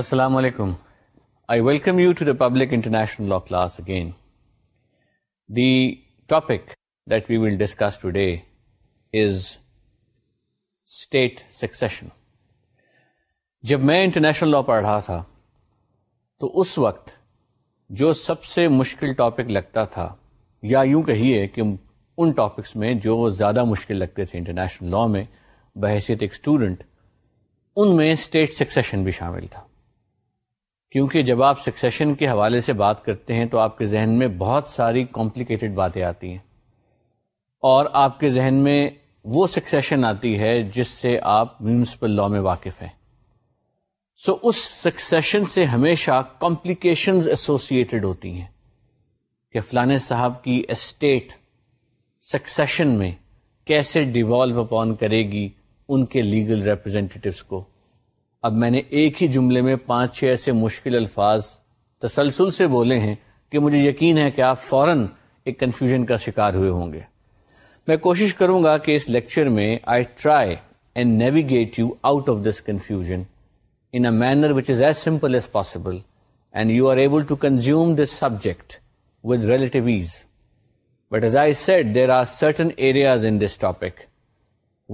السلام علیکم I welcome you to the international law class again the topic that we will discuss today is state succession جب میں international law پڑھ رہا تھا تو اس وقت جو سب سے مشکل ٹاپک لگتا تھا یا یوں کہیے کہ ان ٹاپکس میں جو زیادہ مشکل لگتے تھے انٹرنیشنل لا میں بحیثیت ایک اسٹوڈنٹ ان میں اسٹیٹ سکسیشن بھی شامل تھا کیونکہ جب آپ سکسیشن کے حوالے سے بات کرتے ہیں تو آپ کے ذہن میں بہت ساری کمپلیکیٹڈ باتیں آتی ہیں اور آپ کے ذہن میں وہ سکسیشن آتی ہے جس سے آپ میونسپل لا میں واقف ہیں سو so, اس سکسیشن سے ہمیشہ کمپلیکیشنز ایسوسیٹڈ ہوتی ہیں کہ فلاں صاحب کی اسٹیٹ سکسیشن میں کیسے ڈیوالو اپون کرے گی ان کے لیگل ریپرزینٹیوس کو اب میں نے ایک ہی جملے میں پانچ چھ ایسے مشکل الفاظ تسلسل سے بولے ہیں کہ مجھے یقین ہے کہ آپ فوراً ایک کنفیوژن کا شکار ہوئے ہوں گے میں کوشش کروں گا کہ اس لیکچر میں I try and navigate you out of this confusion in a manner which is as simple as possible and you are able to consume this subject with relative ease but as I said there are certain areas in this topic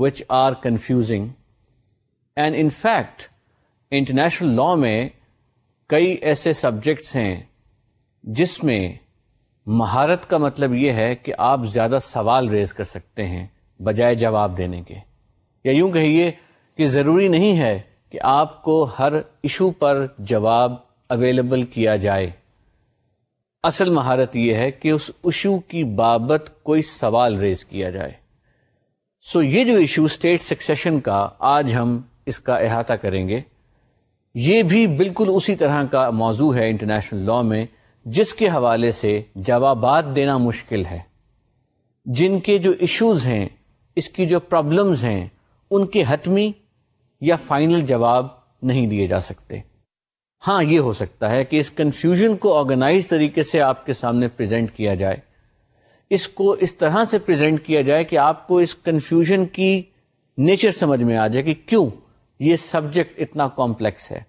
which are confusing and in fact international law میں کئی ایسے subjects ہیں جس میں مہارت کا مطلب یہ ہے کہ آپ زیادہ سوال ریز کر سکتے ہیں بجائے جواب دینے کے یا یوں کہیے کہ ضروری نہیں ہے کہ آپ کو ہر ایشو پر جواب اویلیبل کیا جائے اصل مہارت یہ ہے کہ اس ایشو کی بابت کوئی سوال ریز کیا جائے سو so یہ جو ایشو اسٹیٹ سکسیشن کا آج ہم اس کا احاطہ کریں گے یہ بھی بالکل اسی طرح کا موضوع ہے انٹرنیشنل لاء میں جس کے حوالے سے جوابات دینا مشکل ہے جن کے جو ایشوز ہیں اس کی جو پرابلمز ہیں ان کے حتمی یا فائنل جواب نہیں دیے جا سکتے ہاں یہ ہو سکتا ہے کہ اس کنفیوژن کو آرگنائز طریقے سے آپ کے سامنے پریزنٹ کیا جائے اس کو اس طرح سے پریزنٹ کیا جائے کہ آپ کو اس کنفیوژن کی نیچر سمجھ میں آ جائے کہ کیوں یہ سبجیکٹ اتنا کمپلیکس ہے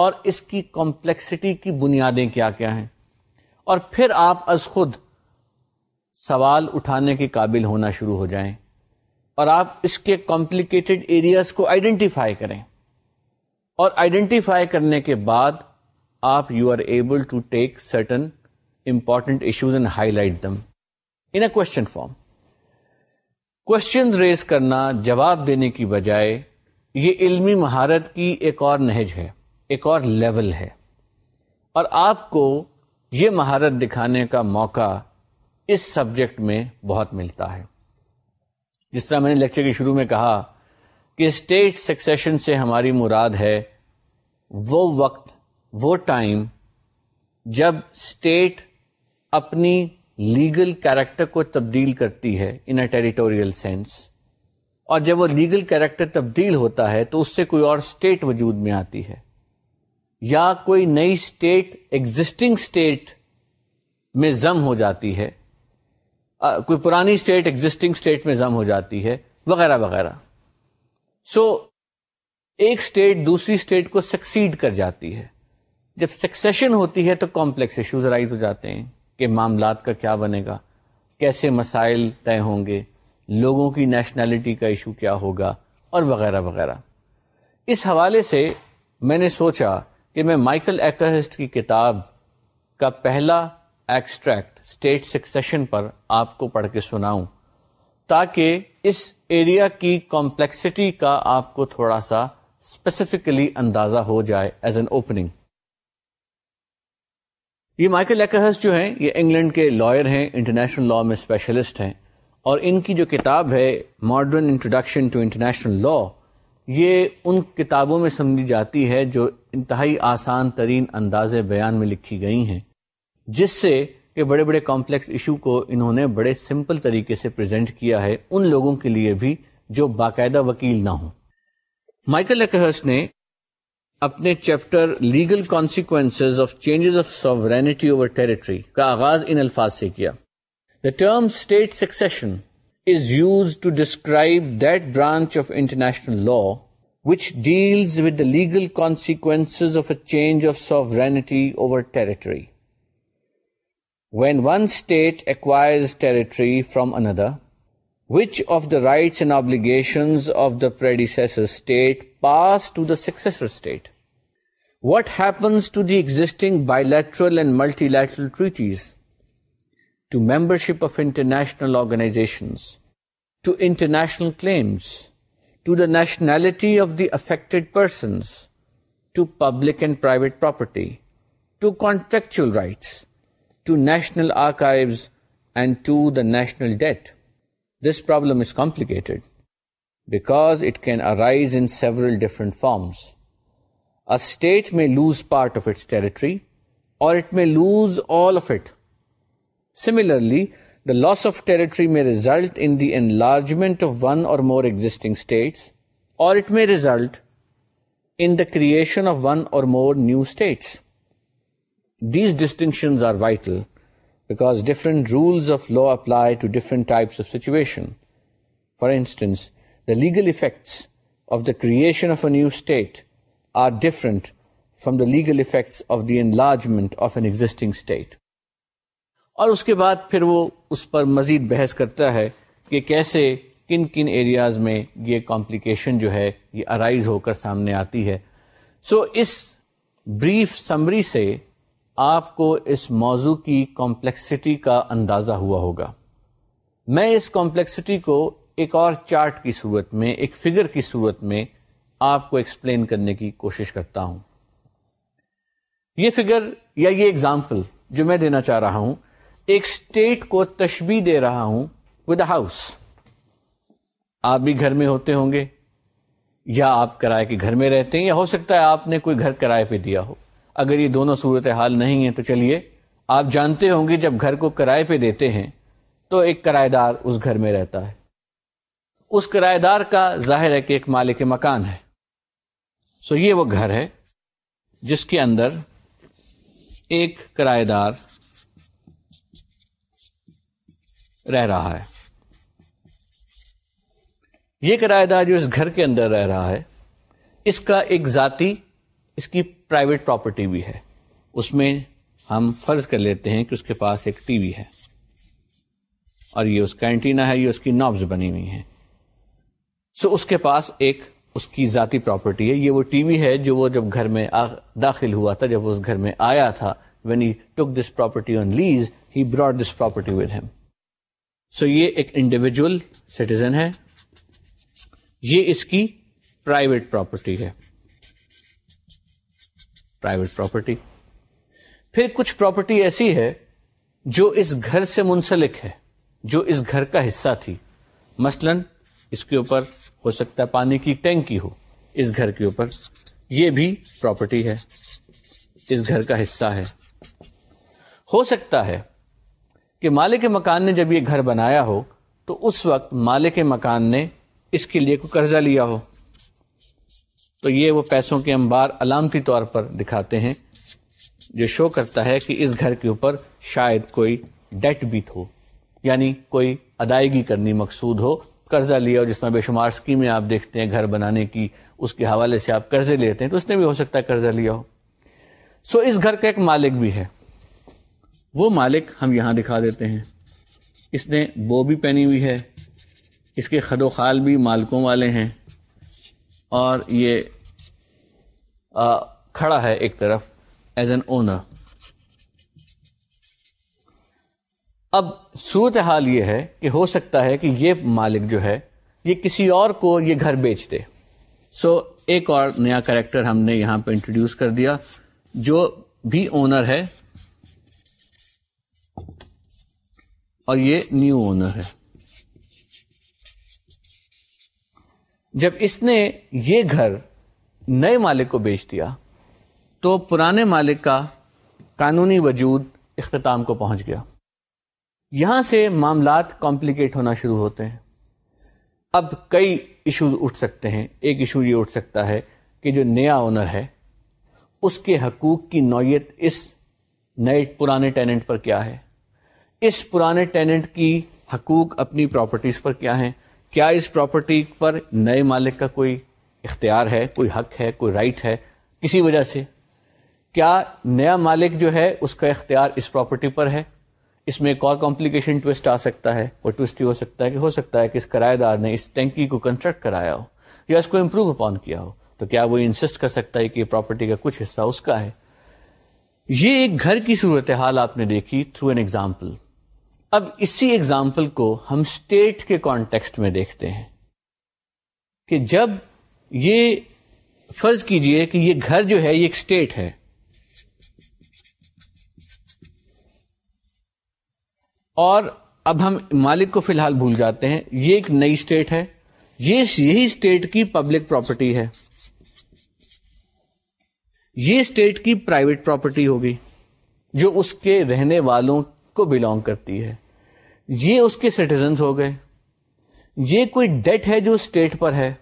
اور اس کی کمپلیکسٹی کی بنیادیں کیا کیا ہیں اور پھر آپ از خود سوال اٹھانے کے قابل ہونا شروع ہو جائیں اور آپ اس کے کمپلیکیٹڈ ایریاز کو آئیڈینٹیفائی کریں اور آئیڈینٹیفائی کرنے کے بعد آپ you are able to take certain important issues and highlight them in question form question raise کرنا جواب دینے کی بجائے یہ علمی مہارت کی ایک اور نہج ہے ایک اور لیول ہے اور آپ کو یہ مہارت دکھانے کا موقع اس سبجیکٹ میں بہت ملتا ہے جس طرح میں نے لیکچر کے شروع میں کہا کہ اسٹیٹ سکسیشن سے ہماری مراد ہے وہ وقت وہ ٹائم جب اسٹیٹ اپنی لیگل کیریکٹر کو تبدیل کرتی ہے ان اے ٹیریٹوریل سینس اور جب وہ لیگل کیریکٹر تبدیل ہوتا ہے تو اس سے کوئی اور اسٹیٹ وجود میں آتی ہے یا کوئی نئی اسٹیٹ ایگزٹنگ اسٹیٹ میں زم ہو جاتی ہے کوئی پرانی اسٹیٹ ایگزٹنگ اسٹیٹ میں ضم ہو جاتی ہے وغیرہ وغیرہ سو so, ایک اسٹیٹ دوسری اسٹیٹ کو سکسیڈ کر جاتی ہے جب سکسیشن ہوتی ہے تو کمپلیکس ایشوز رائز ہو جاتے ہیں کہ معاملات کا کیا بنے گا کیسے مسائل طے ہوں گے لوگوں کی نیشنلٹی کا ایشو کیا ہوگا اور وغیرہ وغیرہ اس حوالے سے میں نے سوچا کہ میں مائیکل ایکسٹ کی کتاب کا پہلا ایکسٹریکٹ اسٹیٹ سکسیشن پر آپ کو پڑھ کے سناؤں تاکہ اس ایریا کی کمپلیکسٹی کا آپ کو تھوڑا سا اسپیسیفکلی اندازہ ہو جائے ایز این اوپننگ یہ مائیکل ایکسٹ جو ہیں یہ انگلینڈ کے لائر ہیں انٹرنیشنل لا میں اسپیشلسٹ ہیں اور ان کی جو کتاب ہے modern introduction to international law یہ ان کتابوں میں سمجھی جاتی ہے جو انتہائی آسان ترین انداز بیان میں لکھی گئی ہیں جس سے کہ بڑے بڑے کمپلیکس ایشو کو انہوں نے بڑے سمپل طریقے سے پریزنٹ کیا ہے ان لوگوں کے لیے بھی جو باقاعدہ وکیل نہ ہوں مائیکل ایکس نے اپنے chapter legal consequence of changes of sovereignty over territory کا آغاز ان الفاظ سے کیا The term state succession is used to describe that branch of international law which deals with the legal consequences of a change of sovereignty over territory. When one state acquires territory from another, which of the rights and obligations of the predecessor state pass to the successor state? What happens to the existing bilateral and multilateral treaties? to membership of international organizations, to international claims, to the nationality of the affected persons, to public and private property, to contractual rights, to national archives, and to the national debt. This problem is complicated because it can arise in several different forms. A state may lose part of its territory, or it may lose all of it. Similarly, the loss of territory may result in the enlargement of one or more existing states, or it may result in the creation of one or more new states. These distinctions are vital because different rules of law apply to different types of situation. For instance, the legal effects of the creation of a new state are different from the legal effects of the enlargement of an existing state. اور اس کے بعد پھر وہ اس پر مزید بحث کرتا ہے کہ کیسے کن کن ایریاز میں یہ کمپلیکیشن جو ہے یہ ارائیز ہو کر سامنے آتی ہے سو so, اس بریف سمری سے آپ کو اس موضوع کی کمپلیکسٹی کا اندازہ ہوا ہوگا میں اس کمپلیکسٹی کو ایک اور چارٹ کی صورت میں ایک فگر کی صورت میں آپ کو ایکسپلین کرنے کی کوشش کرتا ہوں یہ فگر یا یہ اگزامپل جو میں دینا چاہ رہا ہوں ایک اسٹیٹ کو تشبی دے رہا ہوں ود ہاؤس آپ بھی گھر میں ہوتے ہوں گے یا آپ کرائے کے گھر میں رہتے ہیں یا ہو سکتا ہے آپ نے کوئی گھر کرائے پہ دیا ہو اگر یہ دونوں صورت حال نہیں ہے تو چلیے آپ جانتے ہوں گے جب گھر کو کرائے پہ دیتے ہیں تو ایک کرایہ دار اس گھر میں رہتا ہے اس کرایہ دار کا ظاہر ہے کہ ایک مالک مکان ہے سو یہ وہ گھر ہے جس کے اندر ایک کرایہ دار رہ رہا ہے یہ کرایہ دار جو اس گھر کے اندر رہ رہا ہے اس کا ایک ذاتی اس کی پرائیویٹ پراپرٹی بھی ہے اس میں ہم فرض کر لیتے ہیں کہ اس کے پاس ایک ٹی وی ہے اور یہ اس کینٹینا ہے یہ اس کی نابز بنی ہوئی ہیں سو اس کے پاس ایک اس کی ذاتی پراپرٹی ہے یہ وہ ٹی وی ہے جو وہ جب گھر میں داخل ہوا تھا جب وہ اس گھر میں آیا تھا when he took this property on lease he brought this property with him so یہ ایک انڈیویجل سٹیزن ہے یہ اس کی پرائیویٹ پراپرٹی ہے پرائیویٹ پراپرٹی پھر کچھ پراپرٹی ایسی ہے جو اس گھر سے منسلک ہے جو اس گھر کا حصہ تھی مثلا اس کے اوپر ہو سکتا ہے پانی کی ٹینکی ہو اس گھر کے اوپر یہ بھی پراپرٹی ہے اس گھر کا حصہ ہے ہو سکتا ہے کہ مالک مکان نے جب یہ گھر بنایا ہو تو اس وقت مالک مکان نے اس کے لیے کوئی قرضہ لیا ہو تو یہ وہ پیسوں کے امبار علامتی طور پر دکھاتے ہیں جو شو کرتا ہے کہ اس گھر کے اوپر شاید کوئی ڈیٹ بیت ہو یعنی کوئی ادائیگی کرنی مقصود ہو قرضہ لیا اور جس میں بے شمار اسکیمیں آپ دیکھتے ہیں گھر بنانے کی اس کے حوالے سے آپ قرضے لیتے ہیں تو اس نے بھی ہو سکتا ہے قرضہ لیا ہو سو اس گھر کا ایک مالک بھی ہے وہ مالک ہم یہاں دکھا دیتے ہیں اس نے بو بھی پہنی ہوئی ہے اس کے خد و خال بھی مالکوں والے ہیں اور یہ کھڑا ہے ایک طرف ایز این اونر اب صورت حال یہ ہے کہ ہو سکتا ہے کہ یہ مالک جو ہے یہ کسی اور کو یہ گھر بیچ دے سو so, ایک اور نیا کریکٹر ہم نے یہاں پہ انٹروڈیوس کر دیا جو بھی اونر ہے اور یہ نیو اونر ہے جب اس نے یہ گھر نئے مالک کو بیچ دیا تو پرانے مالک کا قانونی وجود اختتام کو پہنچ گیا یہاں سے معاملات کمپلیکیٹ ہونا شروع ہوتے ہیں اب کئی ایشوز اٹھ سکتے ہیں ایک ایشو یہ اٹھ سکتا ہے کہ جو نیا اونر ہے اس کے حقوق کی نوعیت اس نئے پرانے ٹیننٹ پر کیا ہے اس پرانے ٹیننٹ کی حقوق اپنی پراپرٹیز پر کیا ہیں کیا اس پراپرٹی پر نئے مالک کا کوئی اختیار ہے کوئی حق ہے کوئی رائٹ ہے کسی وجہ سے کیا نیا مالک جو ہے اس کا اختیار اس پراپرٹی پر ہے اس میں ایک اور کمپلیکیشن ٹوسٹ آ سکتا ہے اور ٹوسٹ ہو سکتا ہے کہ ہو سکتا ہے کہ اس کرایہ دار نے اس ٹینکی کو کنسٹرکٹ کرایا ہو یا اس کو امپروو اپان کیا ہو تو کیا وہ انسسٹ کر سکتا ہے کہ پراپرٹی کا کچھ حصہ اس کا ہے یہ ایک گھر کی صورت حال آپ نے دیکھی تھرو این ایگزامپل اب اسی ایگزامپل کو ہم اسٹیٹ کے کانٹیکسٹ میں دیکھتے ہیں کہ جب یہ فرض کیجئے کہ یہ گھر جو ہے یہ ایک اسٹیٹ ہے اور اب ہم مالک کو فی الحال بھول جاتے ہیں یہ ایک نئی اسٹیٹ ہے یہ یہی اسٹیٹ کی پبلک پراپرٹی ہے یہ اسٹیٹ کی پرائیویٹ پراپرٹی ہوگی جو اس کے رہنے والوں کو بلانگ کرتی ہے یہ اس کے سٹیزن ہو گئے یہ کوئی ڈیٹ ہے جو اسٹیٹ پر ہے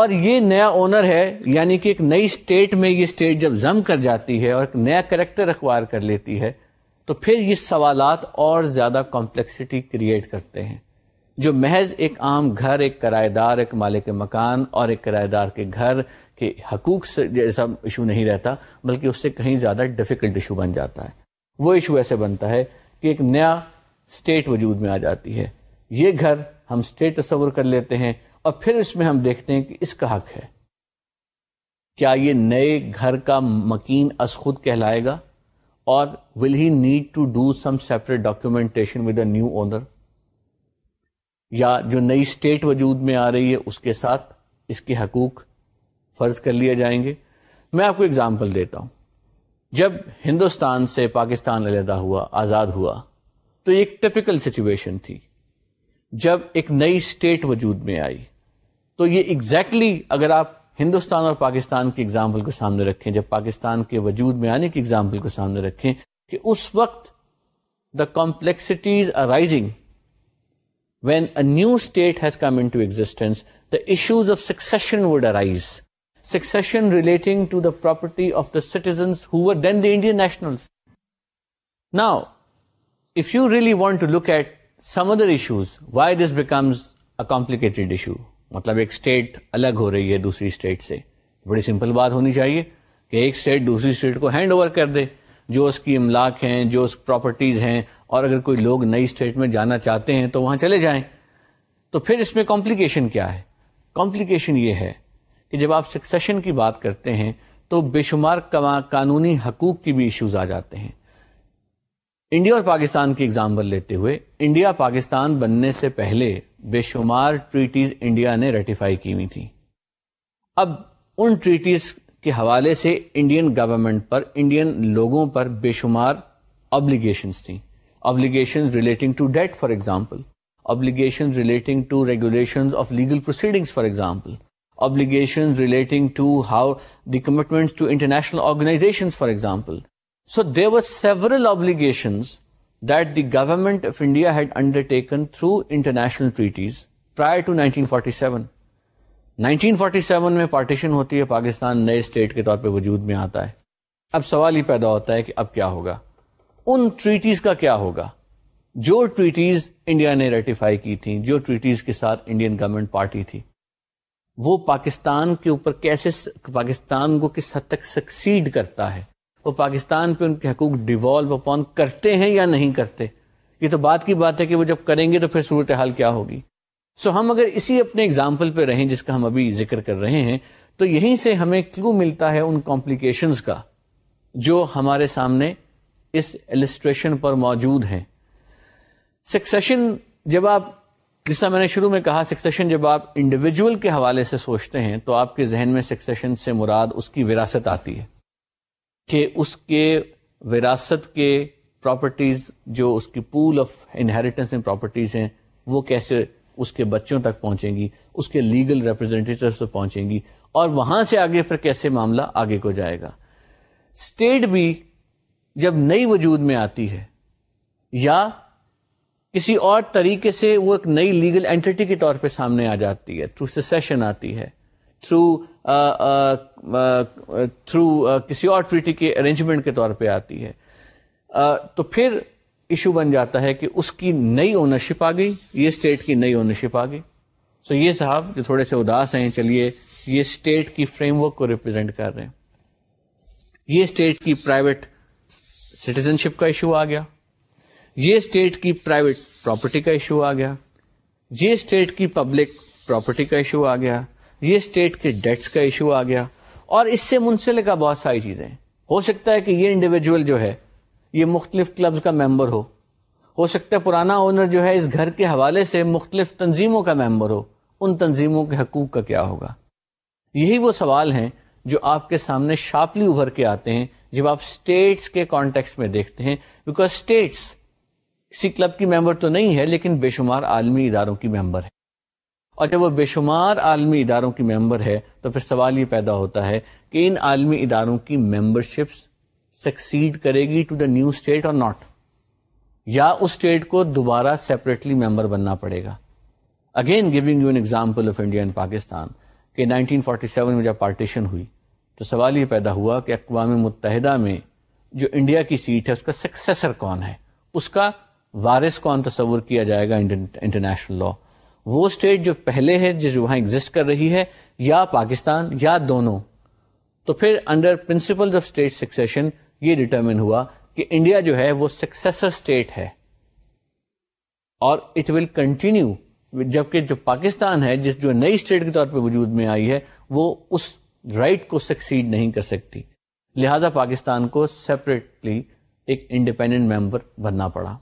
اور یہ نیا اونر ہے یعنی کہ ایک نئی اسٹیٹ میں یہ اسٹیٹ جب ضم کر جاتی ہے اور ایک نیا کریکٹر اخبار کر لیتی ہے تو پھر یہ سوالات اور زیادہ کمپلیکسٹی کریٹ کرتے ہیں جو محض ایک عام گھر ایک کرایہ دار ایک مالک مکان اور ایک کرایہ دار کے گھر کے حقوق سے جیسا ایشو نہیں رہتا بلکہ اس سے کہیں زیادہ ڈیفیکلٹ ایشو بن جاتا ہے وہ ایشو ایسے بنتا ہے کہ ایک نیا اسٹیٹ وجود میں آ جاتی ہے یہ گھر ہم اسٹیٹ تصور کر لیتے ہیں اور پھر اس میں ہم دیکھتے ہیں کہ اس کا حق ہے کیا یہ نئے گھر کا مکین از خود کہلائے گا اور will he need to do some separate documentation with a new owner یا جو نئی اسٹیٹ وجود میں آ رہی ہے اس کے ساتھ اس کے حقوق فرض کر لیے جائیں گے میں آپ کو اگزامپل دیتا ہوں جب ہندوستان سے پاکستان علیحدہ ہوا آزاد ہوا تو ایک ٹپیکل سچویشن تھی جب ایک نئی اسٹیٹ وجود میں آئی تو یہ ایگزیکٹلی اگر آپ ہندوستان اور پاکستان کی اگزامپل کو سامنے رکھیں جب پاکستان کے وجود میں آنے کی اگزامپل کو سامنے رکھیں کہ اس وقت the complexities arising when a new state has come to existence the issues of succession would arise succession relating to the property of the to look at some other issues why this becomes a complicated issue مطلب ایک state الگ ہو رہی ہے دوسری state سے بڑی simple بات ہونی چاہیے کہ ایک اسٹیٹ دوسری اسٹیٹ کو ہینڈ اوور کر دے جو اس کی املاک ہیں جو اس پراپرٹیز ہیں اور اگر کوئی لوگ نئی اسٹیٹ میں جانا چاہتے ہیں تو وہاں چلے جائیں تو پھر اس میں کمپلیکیشن کیا ہے کمپلیکیشن یہ ہے کہ جب آپ سکسیشن کی بات کرتے ہیں تو بے شمار قانونی حقوق کی بھی ایشوز آ جاتے ہیں انڈیا اور پاکستان کی اگزامپل لیتے ہوئے انڈیا پاکستان بننے سے پہلے بے شمار ٹریٹیز انڈیا نے ریٹیفائی کی ہوئی اب ان ٹریٹیز کے حوالے سے انڈین گورنمنٹ پر انڈین لوگوں پر بے شمار ابلیگیشن تھیں obligation relating to debt for example obligation relating to regulation of legal proceedings for example relating to how the commitments to international organizations, for example. So there were several obligations that the government of India had undertaken through international treaties prior to 1947. 1947 میں partition ہوتی ہے پاکستان نئے state کے طور پہ وجود میں آتا ہے اب سوال ہی پیدا ہوتا ہے کہ اب کیا ہوگا ان ٹریٹیز کا کیا ہوگا جو ٹریٹیز انڈیا نے ریٹیفائی کی تھیں جو ٹریٹیز کے ساتھ انڈین گورنمنٹ پارٹی تھی وہ پاکستان کے اوپر کیسے پاکستان کو کس حد تک سکسیڈ کرتا ہے وہ پاکستان پہ ان کے حقوق ڈیوالو اپون کرتے ہیں یا نہیں کرتے یہ تو بات کی بات ہے کہ وہ جب کریں گے تو پھر صورتحال کیا ہوگی سو ہم اگر اسی اپنے اگزامپل پہ رہیں جس کا ہم ابھی ذکر کر رہے ہیں تو یہیں سے ہمیں کلو ملتا ہے ان کمپلیکیشنز کا جو ہمارے سامنے اس ایلسٹریشن پر موجود ہیں سکسیشن جب آپ جس طرح میں نے شروع میں کہا سکسیشن جب آپ انڈیویجول کے حوالے سے سوچتے ہیں تو آپ کے ذہن میں سکسیشن سے مراد اس کی وراثت آتی ہے کہ اس کے وراثت کے پراپرٹیز جو اس کی پول آف انہیریٹنس انہری پراپرٹیز ہیں وہ کیسے اس کے بچوں تک پہنچیں گی اس کے لیگل ریپرزینٹیو تک پہنچیں گی اور وہاں سے آگے پر کیسے معاملہ آگے کو جائے گا اسٹیٹ بھی جب نئی وجود میں آتی ہے یا کسی اور طریقے سے وہ ایک نئی لیگل اینٹی کے طور پہ سامنے آ جاتی ہے تھرو سیشن آتی ہے تھرو تھرو کسی اور ٹریٹی کے ارینجمنٹ کے طور پہ آتی ہے تو پھر ایشو بن جاتا ہے کہ اس کی نئی اونرشپ آ گئی یہ اسٹیٹ کی نئی اونرشپ آ گئی سو یہ صاحب جو تھوڑے سے اداس ہیں چلیے یہ اسٹیٹ کی فریم ورک کو ریپرزینٹ کر رہے ہیں یہ اسٹیٹ کی پرائیویٹ سٹیزن شپ کا ایشو آ گیا یہ اسٹیٹ کی پرائیویٹ پراپرٹی کا ایشو آ گیا یہ اسٹیٹ کی پبلک پراپرٹی کا ایشو آ گیا یہ اسٹیٹ کے ڈیٹس کا ایشو آ گیا اور اس سے منسلک بہت ساری چیزیں ہو سکتا ہے کہ یہ انڈیویجول جو ہے یہ مختلف کلبز کا ممبر ہو ہو سکتا ہے پرانا اونر جو ہے اس گھر کے حوالے سے مختلف تنظیموں کا ممبر ہو ان تنظیموں کے حقوق کا کیا ہوگا یہی وہ سوال ہیں جو آپ کے سامنے شارپلی ابھر کے آتے ہیں جب آپ اسٹیٹس کے کانٹیکس میں دیکھتے ہیں بیکاز اسٹیٹس کسی کلب کی ممبر تو نہیں ہے لیکن بے شمار عالمی اداروں کی ممبر ہے اور جب وہ بے شمار عالمی اداروں کی ممبر ہے تو پھر سوال یہ پیدا ہوتا ہے کہ ان عالمی اداروں کی ممبر شپس سکسیڈ کرے گی ٹو دا نیو اسٹیٹ اور ناٹ یا اس اسٹیٹ کو دوبارہ سیپریٹلی ممبر بننا پڑے گا again giving you an example of India and Pakistan کہ نائنٹین فورٹی سیون میں جب پارٹیشن ہوئی تو سوال یہ پیدا ہوا کہ اقوام متحدہ میں جو انڈیا کی سیٹ ہے اس کا سکسیسر کون ہے اس کا وارث کون تصور کیا جائے گا انٹرنیشنل لا وہ اسٹیٹ جو پہلے ہے وہاں ایگزٹ کر رہی ہے یا پاکستان یا دونوں تو پھر under principle of state succession یہ ڈیٹرمن ہوا کہ انڈیا جو ہے وہ سکسیسر اسٹیٹ ہے اور اٹ ول کنٹینیو جبکہ جو پاکستان ہے جس جو نئی اسٹیٹ کے طور پہ وجود میں آئی ہے وہ اس رائٹ کو سکسیڈ نہیں کر سکتی لہذا پاکستان کو سیپریٹلی ایک انڈیپینڈنٹ ممبر بننا پڑا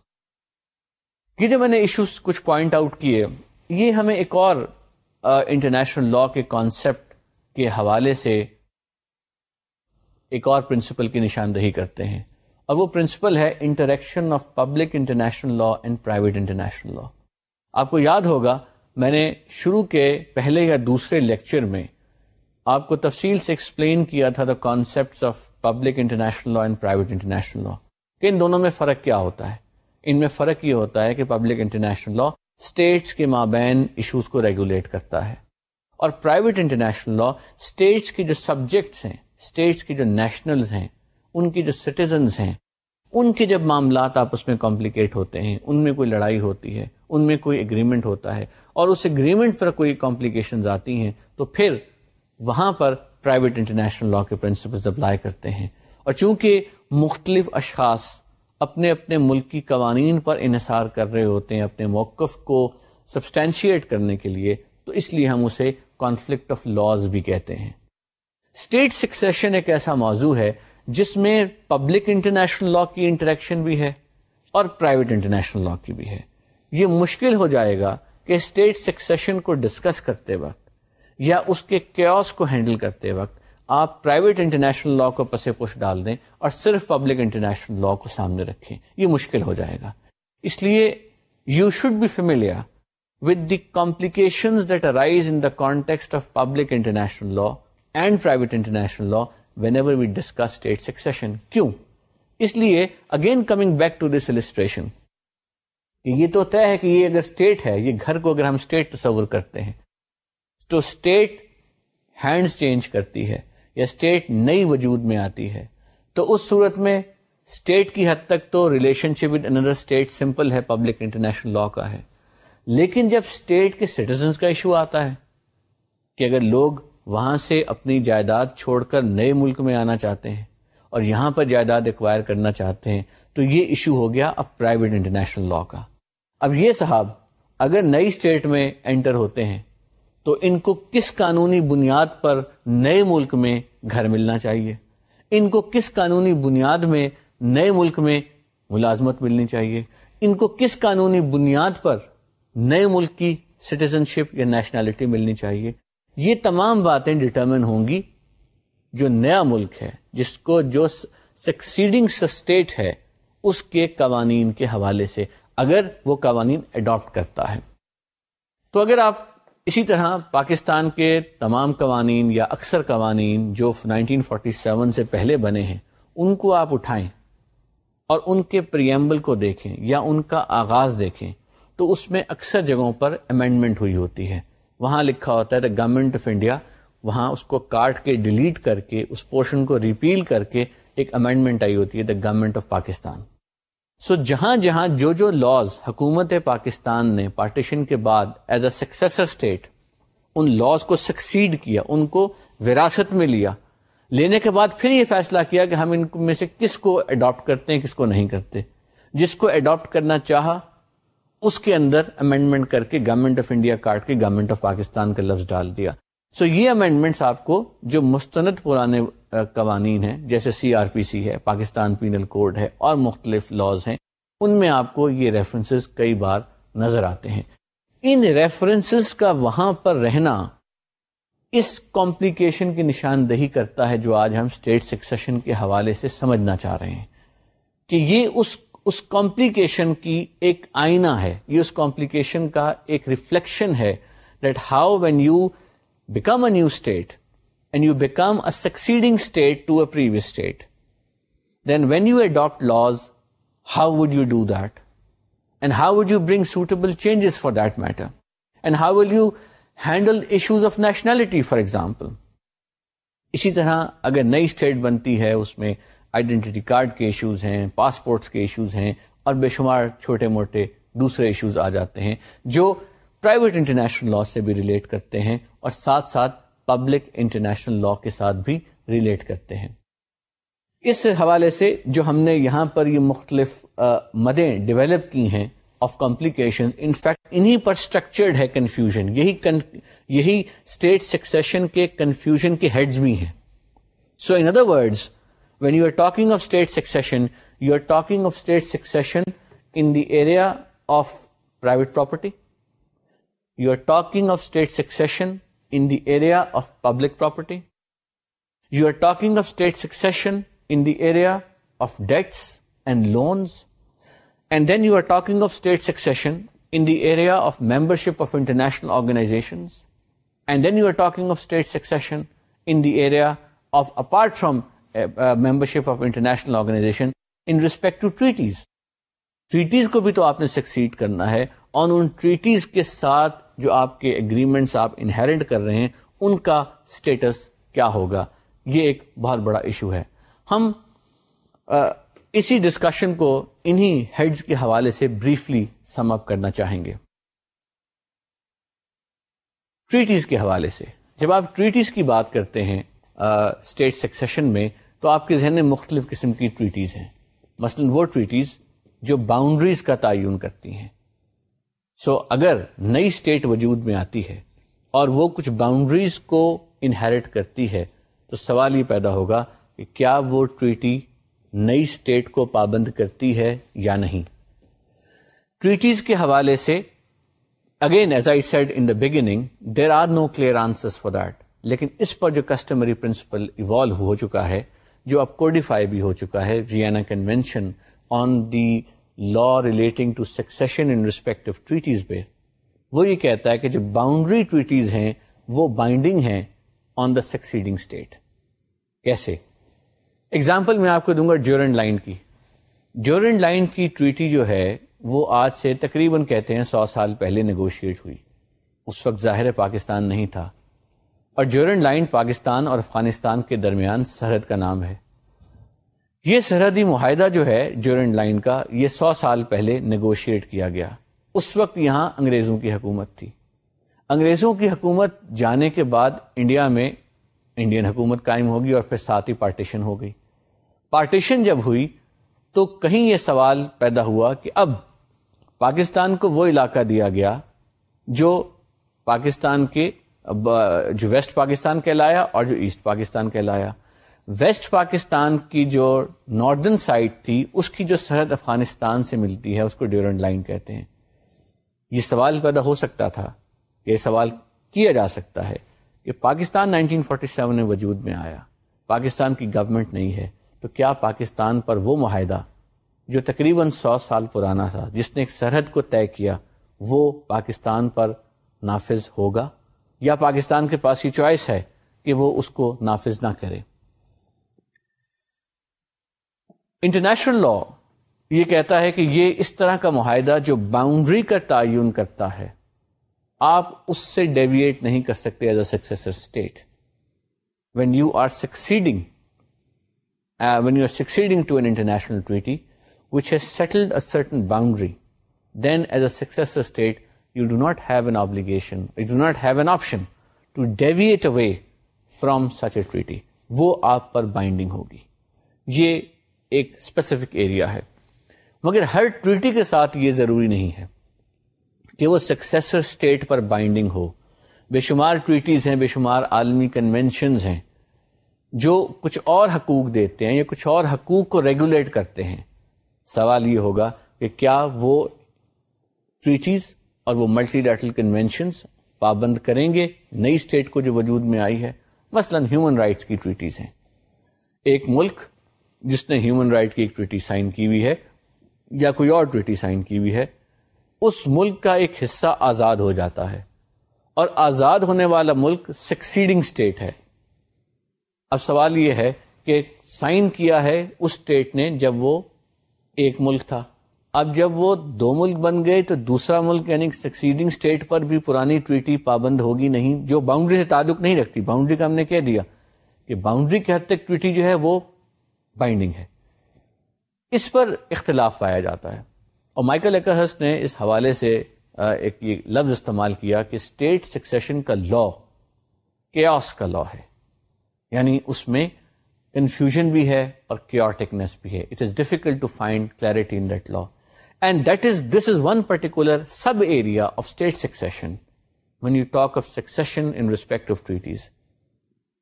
یہ جو میں نے ایشوز کچھ پوائنٹ آؤٹ کیے یہ ہمیں ایک اور انٹرنیشنل لا کے کانسیپٹ کے حوالے سے ایک اور پرنسپل کی نشاندہی کرتے ہیں اور وہ پرنسپل ہے interaction of public international law and private international law آپ کو یاد ہوگا میں نے شروع کے پہلے یا دوسرے لیکچر میں آپ کو تفصیل سے ایکسپلین کیا تھا the concept of public international law and private international law کہ ان دونوں میں فرق کیا ہوتا ہے ان میں فرق یہ ہوتا ہے کہ پبلک انٹرنیشنل لا اسٹیٹس کے مابین ایشوز کو ریگولیٹ کرتا ہے اور پرائیویٹ انٹرنیشنل لا اسٹیٹس کے جو سبجیکٹس ہیں اسٹیٹس کے جو نیشنلز ہیں ان کی جو سٹیزنز ہیں ان کے جب معاملات آپس میں کمپلیکیٹ ہوتے ہیں ان میں کوئی لڑائی ہوتی ہے ان میں کوئی اگریمنٹ ہوتا ہے اور اس اگریمنٹ پر کوئی کمپلیکیشنز آتی ہیں تو پھر وہاں پر پرائیویٹ انٹرنیشنل لا کے پرنسپلز اپلائی کرتے ہیں اور چونکہ مختلف اشخاص اپنے اپنے ملکی قوانین پر انحصار کر رہے ہوتے ہیں اپنے موقف کو سبسٹینشیٹ کرنے کے لیے تو اس لیے ہم اسے کانفلکٹ آف لاز بھی کہتے ہیں اسٹیٹ سکسیشن ایک ایسا موضوع ہے جس میں پبلک انٹرنیشنل لا کی انٹریکشن بھی ہے اور پرائیویٹ انٹرنیشنل لا کی بھی ہے یہ مشکل ہو جائے گا کہ اسٹیٹ سکسیشن کو ڈسکس کرتے وقت یا اس کے کیوس کو ہینڈل کرتے وقت آپ پرائیویٹ انٹرنیشنل لا کو پسے پوش ڈال دیں اور صرف پبلک انٹرنیشنل لا کو سامنے رکھیں یہ مشکل ہو جائے گا اس لیے you should be familiar with the complication that arise in the context of public international law and private international law whenever we discuss state succession کیوں اس لیے again coming back to this illustration یہ تو طے ہے کہ یہ اگر اسٹیٹ ہے یہ گھر کو اگر ہم اسٹیٹ تصور کرتے ہیں تو اسٹیٹ ہینڈس چینج کرتی ہے یا اسٹیٹ نئی وجود میں آتی ہے تو اس صورت میں اسٹیٹ کی حد تک تو ریلیشن شپ ود اندر اسٹیٹ سمپل ہے پبلک انٹرنیشنل لا کا ہے لیکن جب اسٹیٹ کے سٹیزنس کا ایشو آتا ہے کہ اگر لوگ وہاں سے اپنی جائیداد چھوڑ کر نئے ملک میں آنا چاہتے ہیں اور یہاں پر جائیداد ایکوائر کرنا چاہتے ہیں تو یہ ایشو ہو گیا اب پرائیویٹ انٹرنیشنل لا کا اب یہ صاحب اگر نئی اسٹیٹ میں انٹر ہوتے ہیں تو ان کو کس قانونی بنیاد پر نئے ملک میں گھر ملنا چاہیے ان کو کس قانونی بنیاد میں نئے ملک میں ملازمت ملنی چاہیے ان کو کس قانونی بنیاد پر نئے ملک کی سٹیزن شپ یا نیشنلٹی ملنی چاہیے یہ تمام باتیں ڈٹرمن ہوں گی جو نیا ملک ہے جس کو جو سکسیڈنگ اسٹیٹ ہے اس کے قوانین کے حوالے سے اگر وہ قوانین اڈاپٹ کرتا ہے تو اگر آپ اسی طرح پاکستان کے تمام قوانین یا اکثر قوانین جو 1947 سے پہلے بنے ہیں ان کو آپ اٹھائیں اور ان کے پریمبل کو دیکھیں یا ان کا آغاز دیکھیں تو اس میں اکثر جگہوں پر امینڈمنٹ ہوئی ہوتی ہے وہاں لکھا ہوتا ہے دا گورنمنٹ آف انڈیا وہاں اس کو کاٹ کے ڈیلیٹ کر کے اس پورشن کو ریپیل کر کے ایک امینڈمنٹ آئی ہوتی ہے the government of Pakistan so so, جہاں جہاں جو جو لاز حکومت پاکستان نے پارٹیشن کے بعد ایز اے سکسیسر اسٹیٹ ان لاز کو سکسیڈ کیا ان کو وراثت میں لیا لینے کے بعد پھر یہ فیصلہ کیا کہ ہم ان میں سے کس کو اڈاپٹ کرتے ہیں کس کو نہیں کرتے جس کو اڈاپٹ کرنا چاہا اس کے اندر امینڈمنٹ کر کے گورنمنٹ آف انڈیا کاٹ کے گورنمنٹ آف پاکستان کا لفظ ڈال دیا سو so, یہ امینڈمنٹس آپ کو جو مستند پرانے قوانین ہیں جیسے سی آر پی سی ہے پاکستان پینل کوڈ ہے اور مختلف لاز ہیں ان میں آپ کو یہ ریفرنسز کئی بار نظر آتے ہیں ان ریفرنسز کا وہاں پر رہنا اس کمپلیکیشن کی نشاندہی کرتا ہے جو آج ہم اسٹیٹ سکسیشن کے حوالے سے سمجھنا چاہ رہے ہیں کہ یہ اس کمپلیکیشن کی ایک آئینہ ہے یہ اس کمپلیکیشن کا ایک ریفلیکشن ہے that how when you become a new state and you become a succeeding state to a previous state then when you adapt laws how would you do that and how would you bring suitable changes for that matter and how will you handle issues of nationality for example اسی طرح اگر نئی state بنتی ہے اس میں identity card کے issues ہیں پاسپورٹس کے ایشوز ہیں اور بے شمار چھوٹے موٹے دوسرے ایشوز آ جاتے ہیں جو پرائیویٹ انٹرنیشنل لا سے بھی ریلیٹ کرتے ہیں اور ساتھ ساتھ پبلک انٹرنیشنل لا کے ساتھ بھی ریلیٹ کرتے ہیں اس حوالے سے جو ہم نے یہاں پر یہ مختلف مدیں ڈیولپ کی ہیں آف کمپلیکیشن انفیکٹ انہیں پر اسٹرکچرڈ ہے کنفیوژن یہی یہی اسٹیٹ سکسیشن کے کنفیوژن کے ہیڈز بھی ہیں so in other words when you are talking of state succession you are talking of state succession in the area of private property you are talking of state succession the public property you are talking six debts organ membership of international organizations treaties کو بھی تو آپ نے succeed کرنا ہے ساتھ جو آپ کے اگریمنٹس آپ انہیرنٹ کر رہے ہیں ان کا اسٹیٹس کیا ہوگا یہ ایک بہت بڑا ایشو ہے ہم اسی ڈسکشن کو انہی ہیڈز کے حوالے سے بریفلی سم اپ کرنا چاہیں گے ٹریٹیز کے حوالے سے جب آپ ٹریٹیز کی بات کرتے ہیں اسٹیٹ سکسیشن میں تو آپ کے ذہن میں مختلف قسم کی ٹریٹیز ہیں مثلاً وہ ٹریٹیز جو باؤنڈریز کا تعین کرتی ہیں سو so, اگر نئی اسٹیٹ وجود میں آتی ہے اور وہ کچھ باؤنڈریز کو انہیرٹ کرتی ہے تو سوال یہ پیدا ہوگا کہ کیا وہ ٹریٹی نئی اسٹیٹ کو پابند کرتی ہے یا نہیں ٹریٹیز کے حوالے سے again as I said in the beginning there are no clear answer for that لیکن اس پر جو کسٹمری پرنسپل ایوالو ہو چکا ہے جو اب کوڈیفائی بھی ہو چکا ہے Vienna convention on the law relating to succession in respect of پہ وہ یہ کہتا ہے کہ جو باؤنڈری ٹویٹیز ہیں وہ بائنڈنگ ہیں آن دا سکسیڈنگ اسٹیٹ کیسے ایگزامپل میں آپ کو دوں گا جورن لائن کی جورنڈ لائن کی ٹویٹی جو ہے وہ آج سے تقریباً کہتے ہیں سو سال پہلے نیگوشیٹ ہوئی اس وقت ظاہر پاکستان نہیں تھا اور جورنڈ لائن پاکستان اور افغانستان کے درمیان سرحد کا نام ہے یہ سرحدی معاہدہ جو ہے جورنڈ لائن کا یہ سو سال پہلے نیگوشیٹ کیا گیا اس وقت یہاں انگریزوں کی حکومت تھی انگریزوں کی حکومت جانے کے بعد انڈیا میں انڈین حکومت قائم ہوگی اور پھر ساتھ ہی پارٹیشن ہو گئی پارٹیشن جب ہوئی تو کہیں یہ سوال پیدا ہوا کہ اب پاکستان کو وہ علاقہ دیا گیا جو پاکستان کے جو ویسٹ پاکستان کہلایا اور جو ایسٹ پاکستان کہلایا ویسٹ پاکستان کی جو ناردرن سائٹ تھی اس کی جو سرحد افغانستان سے ملتی ہے اس کو ڈیورنٹ لائن کہتے ہیں یہ سوال پیدا ہو سکتا تھا یہ سوال کیا جا سکتا ہے کہ پاکستان 1947 فورٹی وجود میں آیا پاکستان کی گورنمنٹ نہیں ہے تو کیا پاکستان پر وہ معاہدہ جو تقریباً سو سال پرانا تھا جس نے ایک سرحد کو طے کیا وہ پاکستان پر نافذ ہوگا یا پاکستان کے پاس یہ چوائس ہے کہ وہ اس کو نافذ نہ کرے انٹرنیشنل لا یہ کہتا ہے کہ یہ اس طرح کا معاہدہ جو باؤنڈری کا تعین کرتا ہے آپ اس سے ڈیویٹ نہیں کر سکتے as a successor state when you are succeeding when you are succeeding to an international ٹویٹی which has settled a certain boundary then as a successor state you do not have an obligation you do not have an option to deviate away from such اے ٹویٹی وہ آپ پر binding ہوگی یہ ایک specific area ہے مگر ہر treaty کے ساتھ یہ ضروری نہیں ہے کہ وہ سکسیسر اسٹیٹ پر بائنڈنگ ہو بے شمار ٹویٹیز ہیں بے شمار عالمی کنونشنز ہیں جو کچھ اور حقوق دیتے ہیں یا کچھ اور حقوق کو ریگولیٹ کرتے ہیں سوال یہ ہوگا کہ کیا وہ ٹویٹیز اور وہ ملٹی لیٹرل کنونشنز پابند کریں گے نئی اسٹیٹ کو جو وجود میں آئی ہے مثلاً ہیومن رائٹس کی ٹویٹیز ہیں ایک ملک جس نے ہیومن رائٹ کی ایک ٹویٹی سائن کی ہوئی ہے یا کوئی اور ٹویٹی سائن کی ہوئی ہے اس ملک کا ایک حصہ آزاد ہو جاتا ہے اور آزاد ہونے والا ملک سکسیڈنگ اسٹیٹ ہے اب سوال یہ ہے کہ سائن کیا ہے اس اسٹیٹ نے جب وہ ایک ملک تھا اب جب وہ دو ملک بن گئے تو دوسرا ملک یعنی سکسیڈنگ اسٹیٹ پر بھی پرانی ٹویٹی پابند ہوگی نہیں جو باؤنڈری سے تعلق نہیں رکھتی باؤنڈری کا ہم نے کہہ دیا کہ باؤنڈری کے حد تک ٹویٹی جو ہے وہ بائنڈنگ ہے اس پر اختلاف پایا جاتا ہے اور مائیکل ایکس نے اس حوالے سے ایک لفظ استعمال کیا کہ اسٹیٹ سکسیشن کا لا کیوس کا لا ہے یعنی اس میں کنفیوژن بھی ہے اور کیورٹکنیس بھی ہے it is difficult to find clarity in that law and that is this is one particular sub area of state succession when you talk of succession in respect of treaties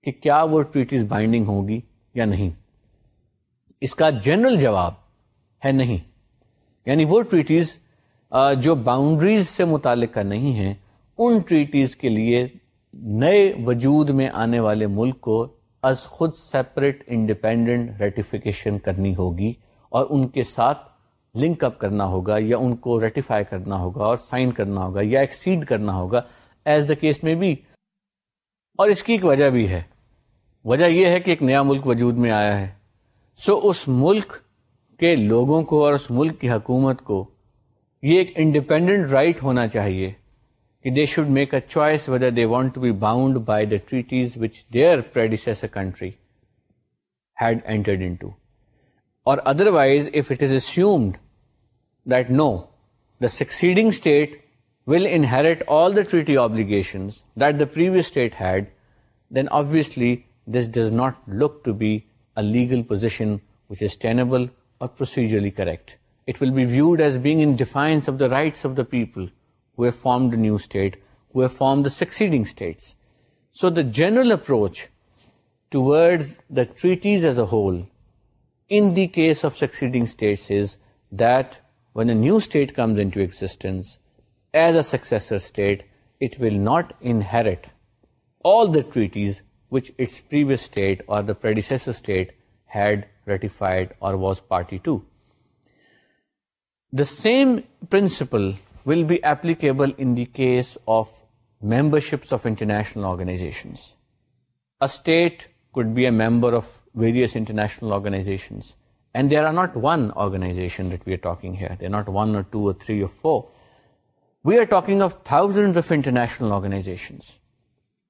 کہ کیا وہ ٹویٹیز binding ہوگی یا نہیں اس کا general جواب ہے نہیں یعنی وہ ٹریٹیز جو باؤنڈریز سے متعلقہ نہیں ہیں ان ٹریٹیز کے لیے نئے وجود میں آنے والے ملک کو از خود سیپریٹ انڈیپینڈنٹ ریٹیفیکیشن کرنی ہوگی اور ان کے ساتھ لنک اپ کرنا ہوگا یا ان کو ریٹیفائی کرنا ہوگا اور سائن کرنا ہوگا یا ایکسیڈ کرنا ہوگا ایز دا کیس میں بھی اور اس کی ایک وجہ بھی ہے وجہ یہ ہے کہ ایک نیا ملک وجود میں آیا ہے سو اس ملک کے لوگوں کو اور اس ملک کی حکومت کو یہ ایک انڈیپینڈنٹ رائٹ ہونا چاہیے کہ they should make a choice whether they want to be bound by the treaties which their country had entered into اور otherwise if it is that no the succeeding state will inherit all the treaty obligations that the previous state had then obviously this does not look to be legal positionable اور procedurally correct as being in succeeding so the general approach toward the treaties as a whole in case of succeeding is that when a state comes in existence as a state it will not inherit all the treaties which its previous state or the predecessor state had ratified or was party to. The same principle will be applicable in the case of memberships of international organizations. A state could be a member of various international organizations, and there are not one organization that we are talking here. They're not one or two or three or four. We are talking of thousands of international organizations.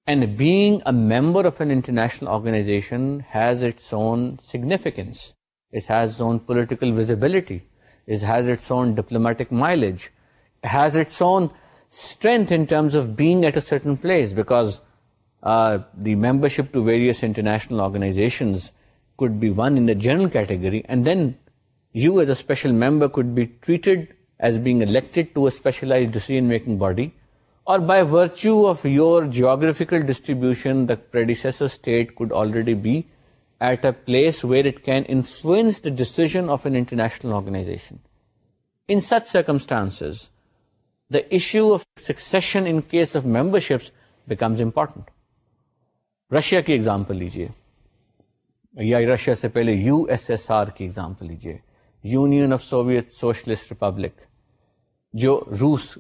And being a member of an international organization has its own significance. It has its own political visibility. It has its own diplomatic mileage. It has its own strength in terms of being at a certain place, because uh, the membership to various international organizations could be one in the general category, and then you as a special member could be treated as being elected to a specialized decision-making body, اور by virtue of your geographical distribution the distribution state could already be at a place where it can influence the decision of an international organization in such circumstance the issue of succession in case of memberships becomes important Russia کی example لیجیے یا Russia سے پہلے U S S R کی example لیجیے Union of Soviet Socialist Republic جو روس